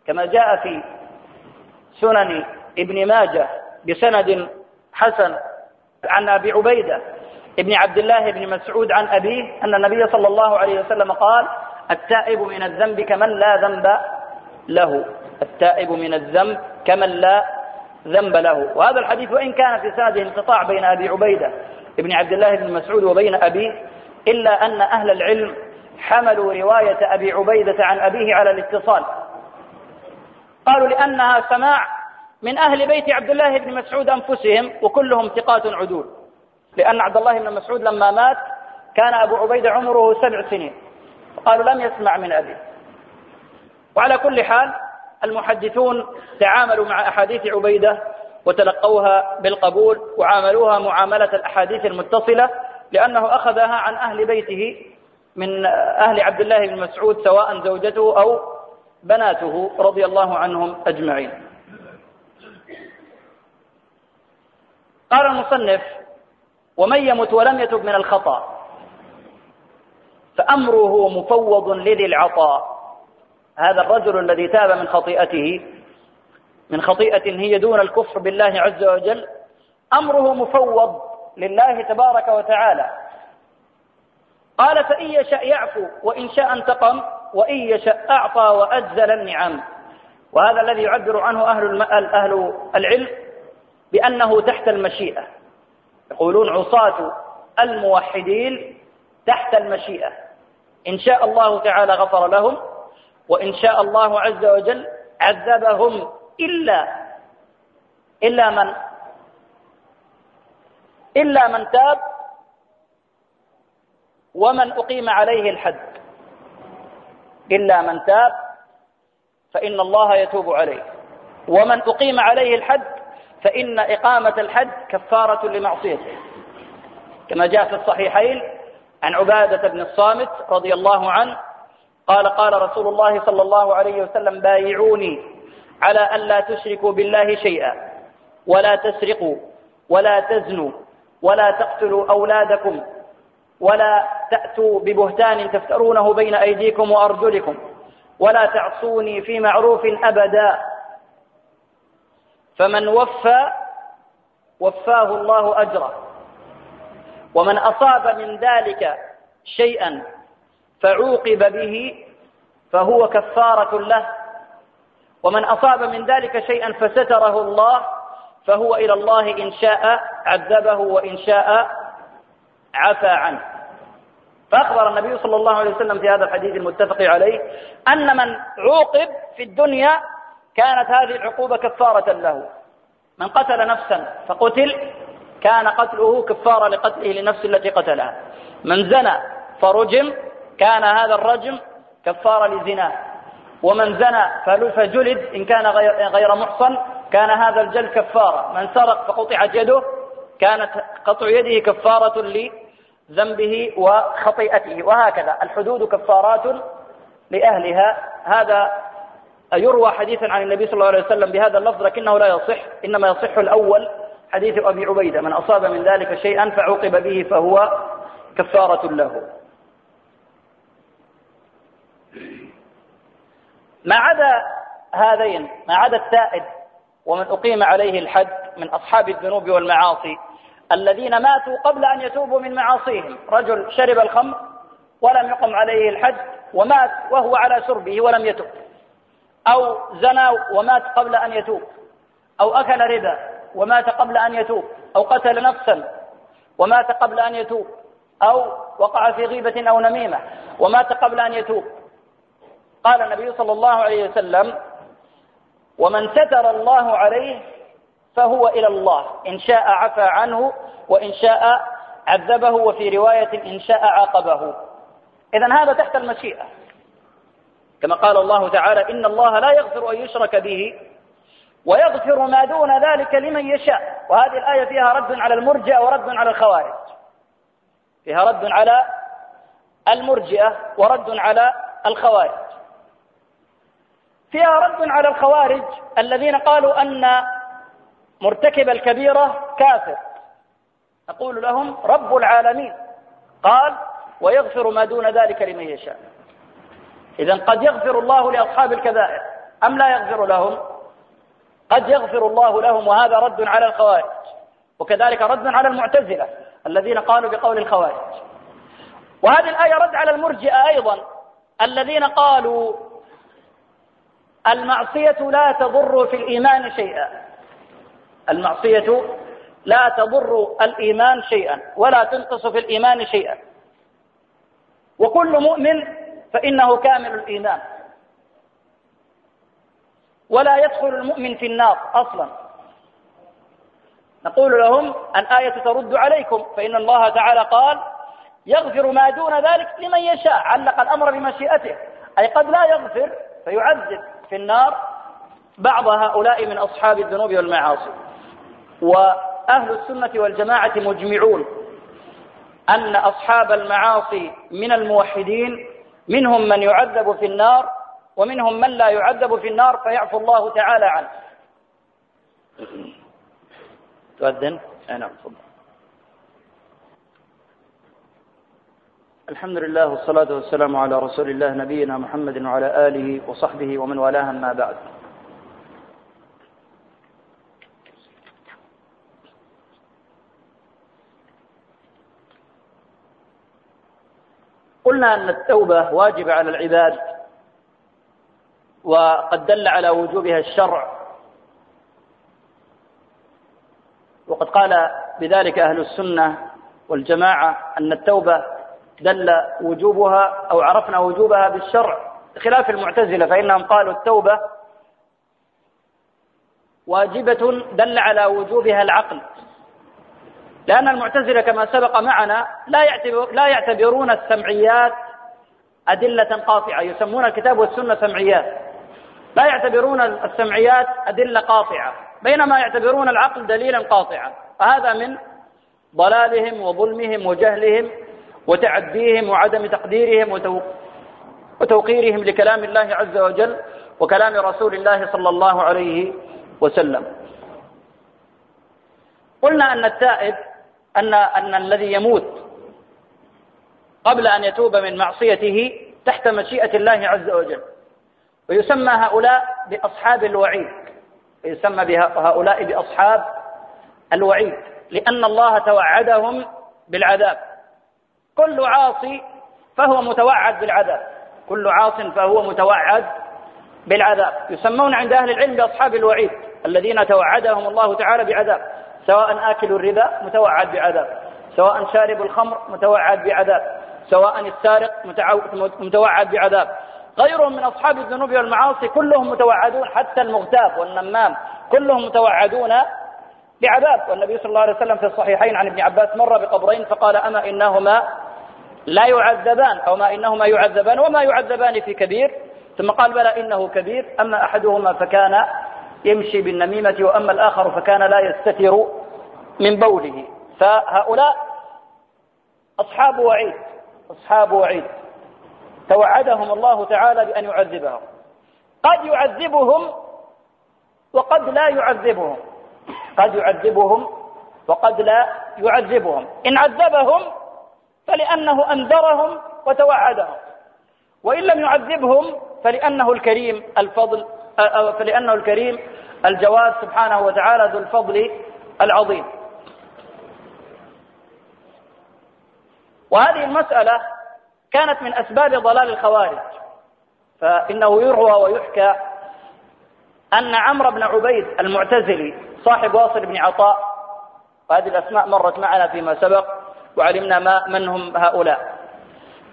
كما جاء في سنن ابن ماجه بسند حسن عن أبي عبيدة ابن عبد الله بن مسعود عن أبيه أن النبي صلى الله عليه وسلم قال التائب من الذنب كمن لا ذنب له. التائب من الذنب كمن لا ذنب له. وهذا الحديث وإن كان في سنده انقطاع بين أبي عبيدة ابن عبد الله بن مسعود وبين أبيه إلا أن أهل العلم حملوا رواية أبي عبيدة عن أبيه على الاتصال. قالوا لأنها سماع من أهل بيت عبد الله بن مسعود أنفسهم وكلهم ثقات عدول. لأن عبد الله بن مسعود لما مات كان أبو عبيدة عمره سبع سنين. قالوا لم يسمع من أبيه وعلى كل حال المحدثون تعاملوا مع أحاديث عبيدة وتلقوها بالقبول وعاملوها معاملة الأحاديث المتصلة لأنه أخذها عن أهل بيته من أهل عبد الله بن مسعود سواء زوجته أو بناته رضي الله عنهم أجمعين. قال المصنف ومن يمت ولم يتب من الخطأ فأمره مفوض لذي العطاء. هذا الرجل الذي تاب من خطيئته من خطيئة هي دون الكفر بالله عز وجل أمره مفوض لله تبارك وتعالى. قال فإن يشاء يعفو وإن شاء انتقم وإن يشاء أعطى وأجزل النعم. وهذا الذي يعبر عنه أهل, أهل العلم بأنه تحت المشيئة. يقولون عصاة الموحدين تحت المشيئة. إن شاء الله تعالى غفر لهم وإن شاء الله عز وجل عذبهم إلا إلا من إلا من تاب ومن أقيم عليه الحد إلا من تاب فإن الله يتوب عليه. ومن أقيم عليه الحد فإن إقامة الحد كفارة لمعصيته. كما جاء في الصحيحين عن عبادة بن الصامت رضي الله عنه قال قال رسول الله صلى الله عليه وسلم بايعوني على أن لا تشركوا بالله شيئا ولا تسرقوا ولا تزنوا ولا تقتلوا أولادكم ولا تأتوا ببهتان تفترونه بين أيديكم وأرجلكم ولا تعصوني في معروف أبدا. فمن وفى وفاه الله أجره. ومن أصاب من ذلك شيئا فعوقب به فهو كفارة له. ومن أصاب من ذلك شيئا فستره الله فهو إلى الله إن شاء عذبه وإن شاء عفى عنه. فأخبر النبي صلى الله عليه وسلم في هذا الحديث المتفق عليه أن من عوقب في الدنيا كانت هذه العقوبة كفارة له. من قتل نفسا فقتل كان قتله كفارة لقتله لنفس التي قتلها. من زنى فرجم كان هذا الرجم كفارة لزناه ومن زنى فجلد إن كان غير محصن كان هذا الجلد كفارة. من سرق فقطعت يده كانت قطع يده كفارة لذنبه وخطيئته. وهكذا. الحدود كفارات لأهلها. هذا يروى حديثا عن النبي صلى الله عليه وسلم بهذا اللفظ لكنه لا يصح إنما يصح الأول حديث أبي عبيدة. من أصاب من ذلك شيئا فعوقب به فهو كفارة له. ما عدا هذين ما عدا التائب ومن أقيم عليه الحد من أصحاب الذنوب والمعاصي الذين ماتوا قبل أن يتوبوا من معاصيهم. رجل شرب الخمر ولم يقم عليه الحد ومات وهو على شربه ولم يتوب أو زنى ومات قبل أن يتوب. أو أكل ربا ومات قبل أن يتوب. أو قتل نفسا ومات قبل أن يتوب. أو وقع في غيبة أو نميمة ومات قبل أن يتوب. قال النبي صلى الله عليه وسلم ومن ستر الله عليه فهو إلى الله. إن شاء عفى عنه وإن شاء عذبه وفي رواية إن شاء عاقبه. إذا هذا تحت المشيئة. كما قال الله تعالى إن الله لا يغفر أن يشرك به ويغفر ما دون ذلك لمن يشاء. وهذه الآية فيها رد على المرجئة ورد على الخوارج. فيها رد على المرجئة ورد على الخوارج. فيها رد على الخوارج الذين قالوا أن مرتكب الكبيرة كافر. نقول لهم رب العالمين. قال ويغفر ما دون ذلك لمن يشاء. إذا قد يغفر الله لأصحاب الكبائر. أم لا يغفر لهم؟ قد يغفر الله لهم وهذا رد على الخوارج. وكذلك رد على المعتزلة الذين قالوا بقول الخوارج. وهذه الآية رد على المرجئة أيضا. الذين قالوا المعصية لا تضر في الإيمان شيئا. المعصية لا تضر الإيمان شيئا ولا تنقص في الإيمان شيئا. وكل مؤمن فإنه كامل الإيمان. ولا يدخل المؤمن في النار أصلا. نقول لهم الآية ترد عليكم فإن الله تعالى قال يغفر ما دون ذلك لمن يشاء علق الأمر بمشيئته. أي قد لا يغفر فيعذب في النار بعض هؤلاء من أصحاب الذنوب والمعاصي. وأهل السنة والجماعة مجمعون أن أصحاب المعاصي من الموحدين منهم من يعذب في النار ومنهم من لا يعذب في النار فيعفو الله تعالى عنه. تؤذن؟ نعم تفضل. الحمد لله والصلاة والسلام على رسول الله نبينا محمد وعلى آله وصحبه ومن والاه ما بعد. قلنا أن التوبة واجبة على العباد وقد دل على وجوبها الشرع. وقد قال بذلك أهل السنة والجماعة أن التوبة دل وجوبها أو عرفنا وجوبها بالشرع خلاف المعتزلة فإنهم قالوا التوبة واجبة دل على وجوبها العقل. لأن المعتزلة كما سبق معنا لا لا يعتبرون السمعيات أدلة قاطعة. يسمون الكتاب والسنة سمعيات. لا يعتبرون السمعيات أدلة قاطعة. بينما يعتبرون العقل دليلا قاطعا. فهذا من ضلالهم وظلمهم وجهلهم وتعديهم وعدم تقديرهم وتوقيرهم لكلام الله عز وجل وكلام رسول الله صلى الله عليه وسلم. قلنا أن التائب أن أن الذي يموت قبل أن يتوب من معصيته تحت مشيئة الله عز وجل. ويسمى هؤلاء بأصحاب الوعيد. يسمى هؤلاء بأصحاب الوعيد. لأن الله توعدهم بالعذاب. كل عاصي فهو متوعد بالعذاب. كل عاص فهو متوعد بالعذاب. يسمون عند أهل العلم بأصحاب الوعيد الذين توعدهم الله تعالى بعذاب. سواء آكل الربا متوعد بعذاب سواء شارب الخمر متوعد بعذاب سواء السارق متوعد بعذاب. غيرهم من أصحاب الذنوب والمعاصي كلهم متوعدون حتى المغتاب والنمام كلهم متوعدون بعذاب. والنبي صلى الله عليه وسلم في الصحيحين عن ابن عباس مر بقبرين فقال أما إنهما لا يعذبان أو ما إنهما يعذبان وما يعذبان في كبير. ثم قال بلى إنه كبير أما أحدهما فكان يمشي بالنميمة وأما الآخر فكان لا يستتر من بوله. فهؤلاء أصحاب وعيد أصحاب وعيد. توعدهم الله تعالى بأن يعذبهم. قد يعذبهم وقد لا يعذبهم. قد يعذبهم وقد لا يعذبهم. إن عذبهم فلأنه أنذرهم وتوعدهم. وإن لم يعذبهم فلأنه الكريم الفضل فلأنه الكريم الجواد سبحانه وتعالى ذو الفضل العظيم. وهذه المسألة كانت من أسباب ضلال الخوارج. فإنه يروى ويحكى أن عمرو بن عبيد المعتزلي صاحب واصل بن عطاء وهذه الأسماء مرت معنا فيما سبق وعلمنا ما من هم هؤلاء.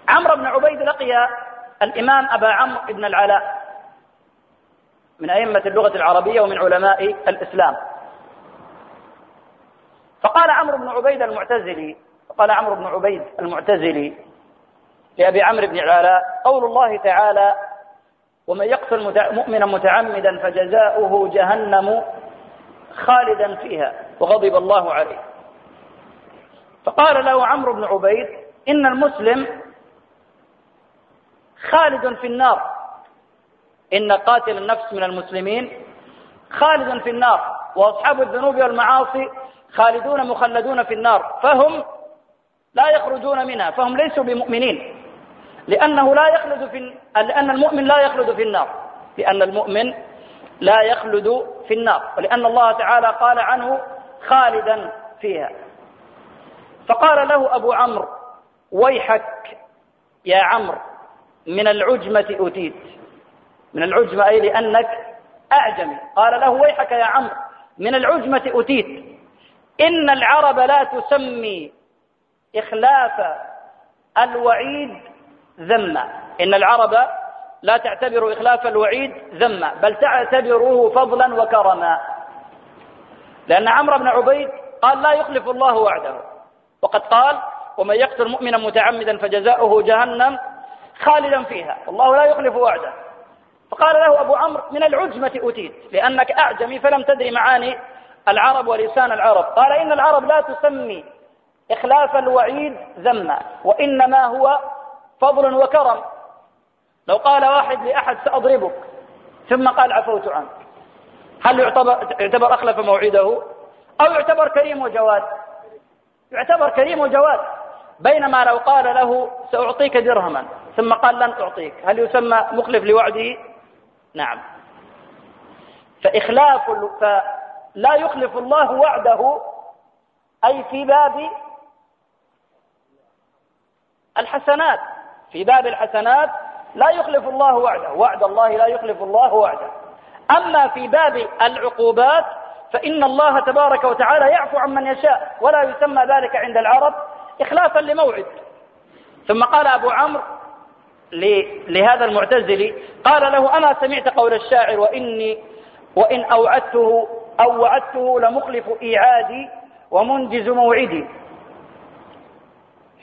عمرو بن عبيد لقي الإمام أبا عمرو بن العلاء. من أئمة اللغة العربية ومن علماء الإسلام. فقال عمرو بن عبيد المعتزلي فقال عمرو بن عبيد المعتزلي لأبي عمرو بن العلاء قول الله تعالى ومن يقتل مؤمنا متعمدا فجزاؤه جهنم خالدا فيها وغضب الله عليه. فقال له عمرو بن عبيد إن المسلم خالد في النار. إن قاتل النفس من المسلمين خالد في النار وأصحاب الذنوب والمعاصي خالدون مخلدون في النار فهم لا يخرجون منها فهم ليسوا بمؤمنين لأنه لا يخلد في لأن المؤمن لا يخلد في النار لأن المؤمن لا يخلد في النار ولأن الله تعالى قال عنه خالدا فيها. فقال له أبو عمرو ويحك يا عمرو من العجمة أتيت من العجمة أي لأنك أعجمي. قال له ويحك يا عمرو من العجمة أتيت. إن العرب لا تسمي إخلاف الوعيد ذما إن العرب لا تعتبر إخلاف الوعيد ذما بل تعتبره فضلا وكرما. لأن عمرو بن عبيد قال لا يخلف الله وعده. وقد قال ومن يقتل مؤمنا متعمدا فجزاؤه جهنم خالدا فيها. والله لا يخلف وعده. فقال له أبو عمرو من العجمة أتيت لأنك أعجمي فلم تدري معاني العرب ولسان العرب. قال إن العرب لا تسمي إخلاف الوعيد ذما وإنما هو فضل وكرم. لو قال واحد لأحد سأضربك ثم قال عفوت عنك. هل يعتبر, يعتبر أخلف موعده؟ أو يعتبر كريم وجواد؟ يعتبر كريم وجواد. بينما لو قال له سأعطيك درهما ثم قال لن أعطيك. هل يسمى مخلف لوعده؟ نعم. فإخلاف فلا يخلف الله وعده أي في باب الحسنات. في باب الحسنات لا يخلف الله وعده وعد الله لا يخلف الله وعده. أما في باب العقوبات فإن الله تبارك وتعالى يعفو عمن يشاء ولا يسمى ذلك عند العرب إخلافا لموعد. ثم قال أبو عمرو لهذا المعتزلي قال له أنا سمعت قول الشاعر وإني وإن أوعدته أو وعدته لمخلف إيعادي ومنجز موعدي.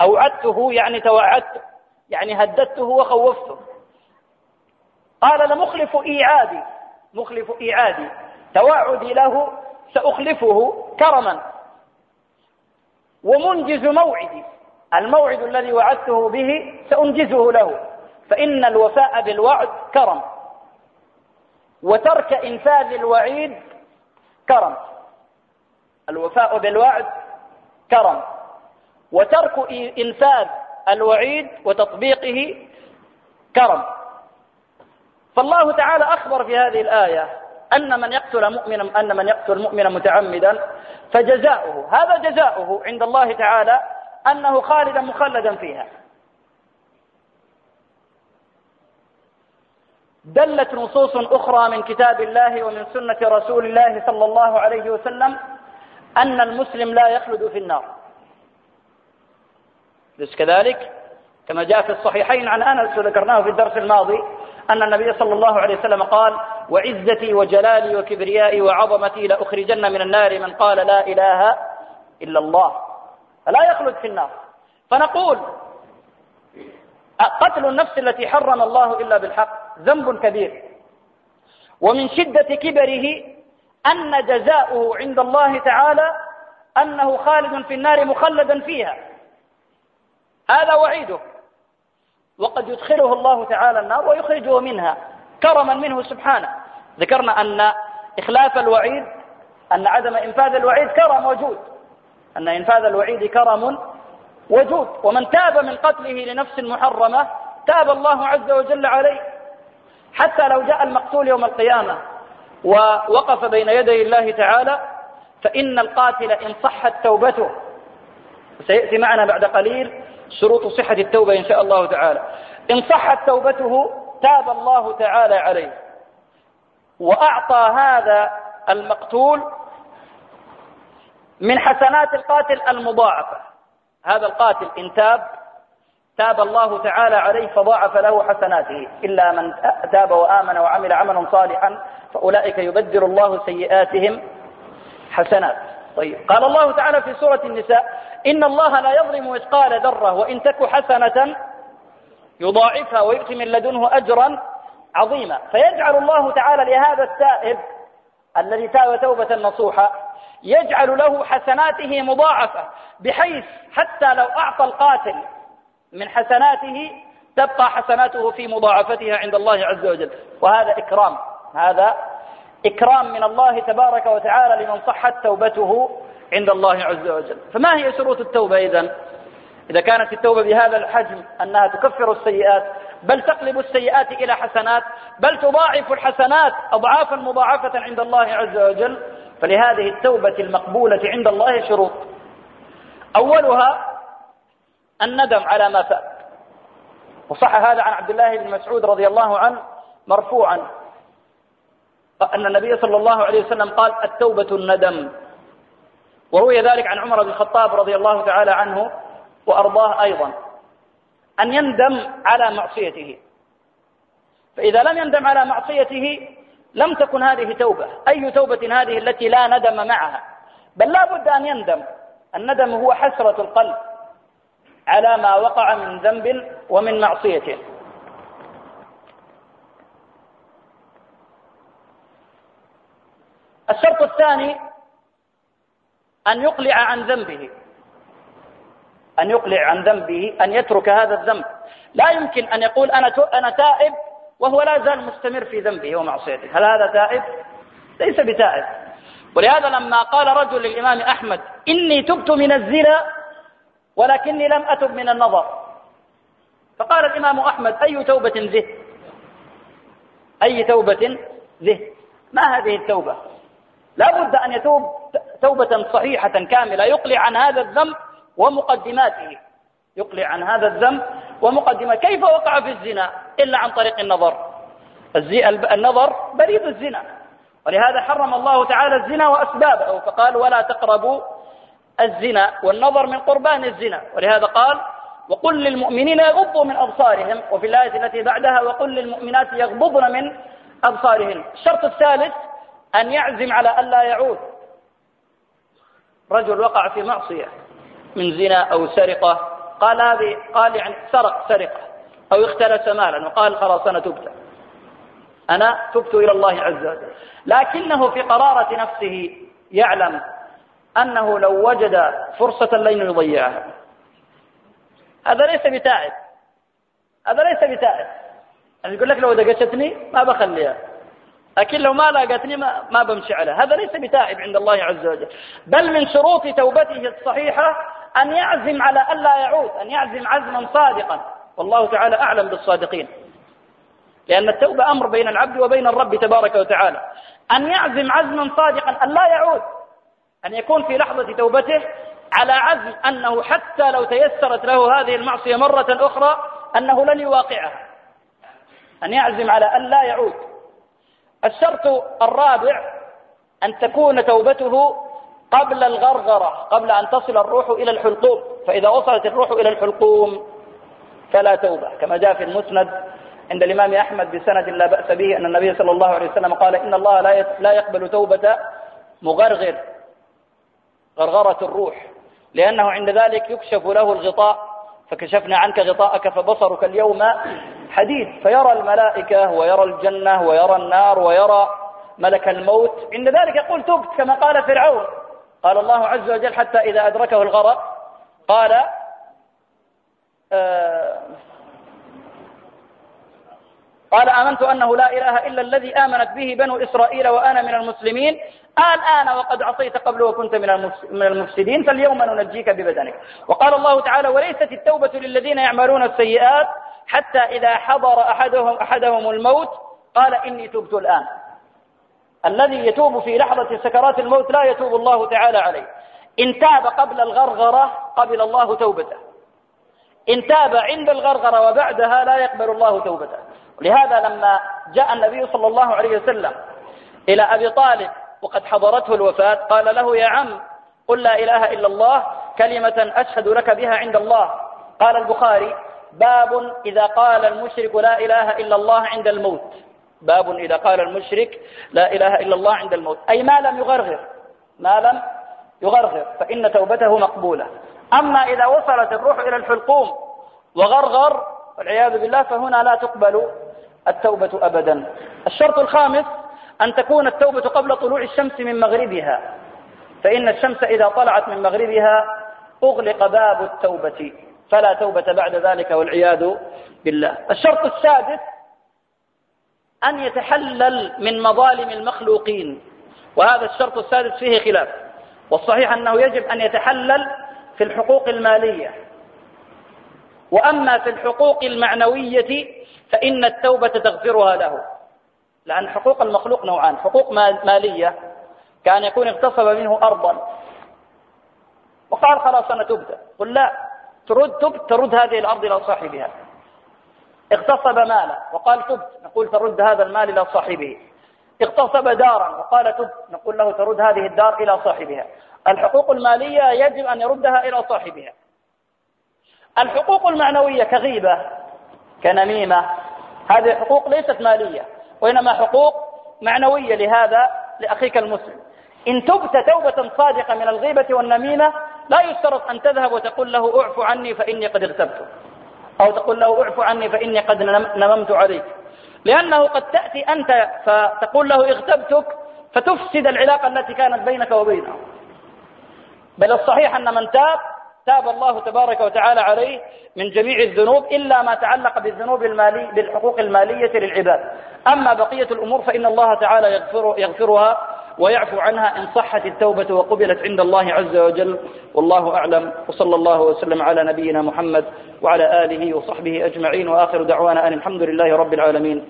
أوعدته يعني توعدته يعني هددته وخوفته. قال لمخلف إيعادي مخلف إيعادي توعدي له سأخلفه كرما ومنجز موعدي. الموعد الذي وعدته به سأنجزه له. فإن الوفاء بالوعد كرم. وترك إنفاذ الوعيد كرم. الوفاء بالوعد كرم. وترك إنفاذ الوعيد وتطبيقه كرم. فالله تعالى أخبر في هذه الآية أن من يقتل مؤمنا أن من يقتل مؤمنا متعمدا فجزاؤه. هذا جزاؤه عند الله تعالى أنه خالدا مخلدا فيها. دلت نصوص أخرى من كتاب الله ومن سنة رسول الله صلى الله عليه وسلم أن المسلم لا يخلد في النار. ليس كذلك؟ كما جاء في الصحيحين عن أنس وذكرناه في الدرس الماضي أن النبي صلى الله عليه وسلم قال وعزتي وجلالي وكبريائي وعظمتي لأخرجن من النار من قال لا إله إلا الله. فلا يخلد في النار. فنقول قتل النفس التي حرم الله إلا بالحق ذنب كبير. ومن شدة كبره أن جزاؤه عند الله تعالى أنه خالد في النار مخلدا فيها. هذا وعيده. وقد يدخله الله تعالى النار ويخرجه منها كرما منه سبحانه. ذكرنا أن إخلاف الوعيد أن عدم إنفاذ الوعيد كرم وجود. أن إنفاذ الوعيد كرم وجود ومن تاب من قتله لنفس محرمة تاب الله عز وجل عليه. حتى لو جاء المقتول يوم القيامة ووقف بين يدي الله تعالى فإن القاتل إن صحت توبته. سيأتي معنا بعد قليل شروط صحة التوبة إن شاء الله تعالى. إن صحت توبته تاب الله تعالى عليه. وأعطى هذا المقتول من حسنات القاتل المضاعفة. هذا القاتل إن تاب تاب الله تعالى عليه فضاعف له حسناته. إلا من تاب وآمن وعمل عملا صالحا فأولئك يبدل الله سيئاتهم حسنات. طيب. قال الله تعالى في سورة النساء إن الله لا يظلم مثقال ذرة وإن تك حسنة يضاعفها ويؤتي من لدنه أجرا عظيمة فيجعل الله تعالى لهذا التائب الذي تاب توبة نصوحة يجعل له حسناته مضاعفة بحيث حتى لو أعطى القاتل من حسناته تبقى حسناته في مضاعفتها عند الله عز وجل. وهذا إكرام هذا إكرام من الله تبارك وتعالى لمن صحت توبته عند الله عز وجل. فما هي شروط التوبة إذن؟ إذا كانت التوبة بهذا الحجم أنها تكفر السيئات بل تقلب السيئات إلى حسنات بل تضاعف الحسنات أضعافا مضاعفة عند الله عز وجل. فلهذه التوبة المقبولة عند الله شروط. أولها الندم على ما فات. وصح هذا عن عبد الله بن مسعود رضي الله عنه مرفوعا. أن النبي صلى الله عليه وسلم قال التوبة الندم. وروي ذلك عن عمر بن الخطاب رضي الله تعالى عنه وأرضاه أيضا. أن يندم على معصيته. فإذا لم يندم على معصيته لم تكن هذه توبة. أي توبة هذه التي لا ندم معها؟ بل لا بد أن يندم. الندم هو حسرة القلب على ما وقع من ذنب ومن معصية. الشرط الثاني أن يقلع عن ذنبه. أن يقلع عن ذنبه أن يترك هذا الذنب. لا يمكن أن يقول أنا أنا تائب وهو لا زال مستمر في ذنبه ومعصيته. هل هذا تائب؟ ليس بتائب. ولهذا لما قال رجل للإمام أحمد إني تبت من الزنا ولكني لم أتب من النظر. فقال الإمام أحمد أي توبة ذه أي توبة ذه ما هذه التوبة؟ لا بد أن يتوب توبة صحيحة كاملة يقلع عن هذا الذنب ومقدماته. يقلع عن هذا الذنب ومقدمة. كيف وقع في الزنا؟ إلا عن طريق النظر. النظر بريد الزنا. ولهذا حرم الله تعالى الزنا وأسبابه. فقال ولا تقربوا الزنا والنظر من قربان الزنا. ولهذا قال وقل للمؤمنين يغضوا من أبصارهم وفي الآية التي بعدها وقل للمؤمنات يغضضن من أبصارهن. الشرط الثالث أن يعزم على ألا يعود. رجل وقع في معصية. من زنا أو سرقة. قال هذه قال يعني سرق سرقة. أو اختلس مالا. وقال خلاص أنا تبت. أنا تبت إلى الله عز وجل. لكنه في قرارة نفسه يعلم أنه لو وجد فرصة لن يضيعها. هذا ليس بتائب. هذا ليس بتائب. يعني يقول لك لو دقشتني ما بخليها. لكن لو ما لاقتني ما, ما بمشي عليها. هذا ليس بتائب عند الله عز وجل. بل من شروط توبته الصحيحة أن يعزم على ألا يعود أن يعزم عزما صادقا. والله تعالى أعلم بالصادقين. لأن التوبة أمر بين العبد وبين الرب تبارك وتعالى. أن يعزم عزما صادقا أن لا يعود. أن يكون في لحظة توبته على عزم أنه حتى لو تيسرت له هذه المعصية مرة أخرى أنه لن يواقعها. أن يعزم على أن لا يعود. الشرط الرابع أن تكون توبته قبل الغرغرة قبل أن تصل الروح إلى الحلقوم. فإذا وصلت الروح إلى الحلقوم فلا توبة كما جاء في المسند عند الإمام أحمد بسند لا بأس به أن النبي صلى الله عليه وسلم قال إن الله لا يقبل توبة مغرغر غرغرة الروح. لأنه عند ذلك يكشف له الغطاء فكشفنا عنك غطاءك فبصرك اليوم حديد. فيرى الملائكة ويرى الجنة ويرى النار ويرى ملك الموت. عند ذلك يقول تبت كما قال فرعون. قال الله عز وجل حتى إذا أدركه الغرق قال آه قال آمنت أنه لا إله إلا الذي آمنت به بنو إسرائيل وأنا من المسلمين. الآن وقد عصيت قبل وكنت من المفسدين فاليوم ننجيك ببدنك. وقال الله تعالى وليست التوبة للذين يعملون السيئات حتى إذا حضر أحدهم, أحدهم الموت. قال إني تبت الآن. الذي يتوب في لحظة سكرات الموت لا يتوب الله تعالى عليه. إن تاب قبل الغرغرة قبل الله توبته. إن تاب عند الغرغرة وبعدها لا يقبل الله توبته. لهذا لما جاء النبي صلى الله عليه وسلم إلى أبي طالب وقد حضرته الوفاة قال له يا عم قل لا إله إلا الله كلمة أشهد لك بها عند الله. قال البخاري باب إذا قال المشرك لا إله إلا الله عند الموت. باب إذا قال المشرك لا إله إلا الله عند الموت. أي ما لم يغرغر ما لم يغرغر فإن توبته مقبولة. أما إذا وصلت الروح إلى الحلقوم وغرغر والعياذ بالله فهنا لا تقبل التوبة أبدا. الشرط الخامس أن تكون التوبة قبل طلوع الشمس من مغربها. فإن الشمس إذا طلعت من مغربها أغلق باب التوبة. فلا توبة بعد ذلك والعياذ بالله. الشرط السادس أن يتحلل من مظالم المخلوقين. وهذا الشرط السادس فيه خلاف. والصحيح أنه يجب أن يتحلل في الحقوق المالية. وأما في الحقوق المعنوية فإن التوبة تغفرها له. لأن حقوق المخلوق نوعان. حقوق مالية كأن يكون اغتصب منه أرضا. وقال خلاص أنا تبت. قل لا ترد تبت ترد هذه الأرض إلى صاحبها. اغتصب مالا. وقال تبت. نقول ترد هذا المال إلى صاحبه. اغتصب دارا. وقال تبت. نقول له ترد هذه الدار إلى صاحبها. الحقوق المالية يجب أن يردها إلى صاحبها. الحقوق المعنوية كغيبة كنميمة. هذه حقوق ليست مالية وإنما حقوق معنوية. لهذا لأخيك المسلم. إن تبت توبة صادقة من الغيبة والنميمة لا يشترط أن تذهب وتقول له اعف عني فإني قد اغتبت. أو تقول له اعف عني فإني قد نممت عليك. لأنه قد تأتي أنت فتقول له اغتبتك فتفسد العلاقة التي كانت بينك وبينه. بل الصحيح أن من تاب تاب الله تبارك وتعالى عليه من جميع الذنوب إلا ما تعلق بالذنوب المالي بالحقوق المالية للعباد. أما بقية الأمور فإن الله تعالى يغفر يغفرها ويعفو عنها إن صحت التوبة وقبلت عند الله عز وجل. والله أعلم. وصلى الله وسلم على نبينا محمد وعلى آله وصحبه أجمعين. وآخر دعوانا أن الحمد لله رب العالمين.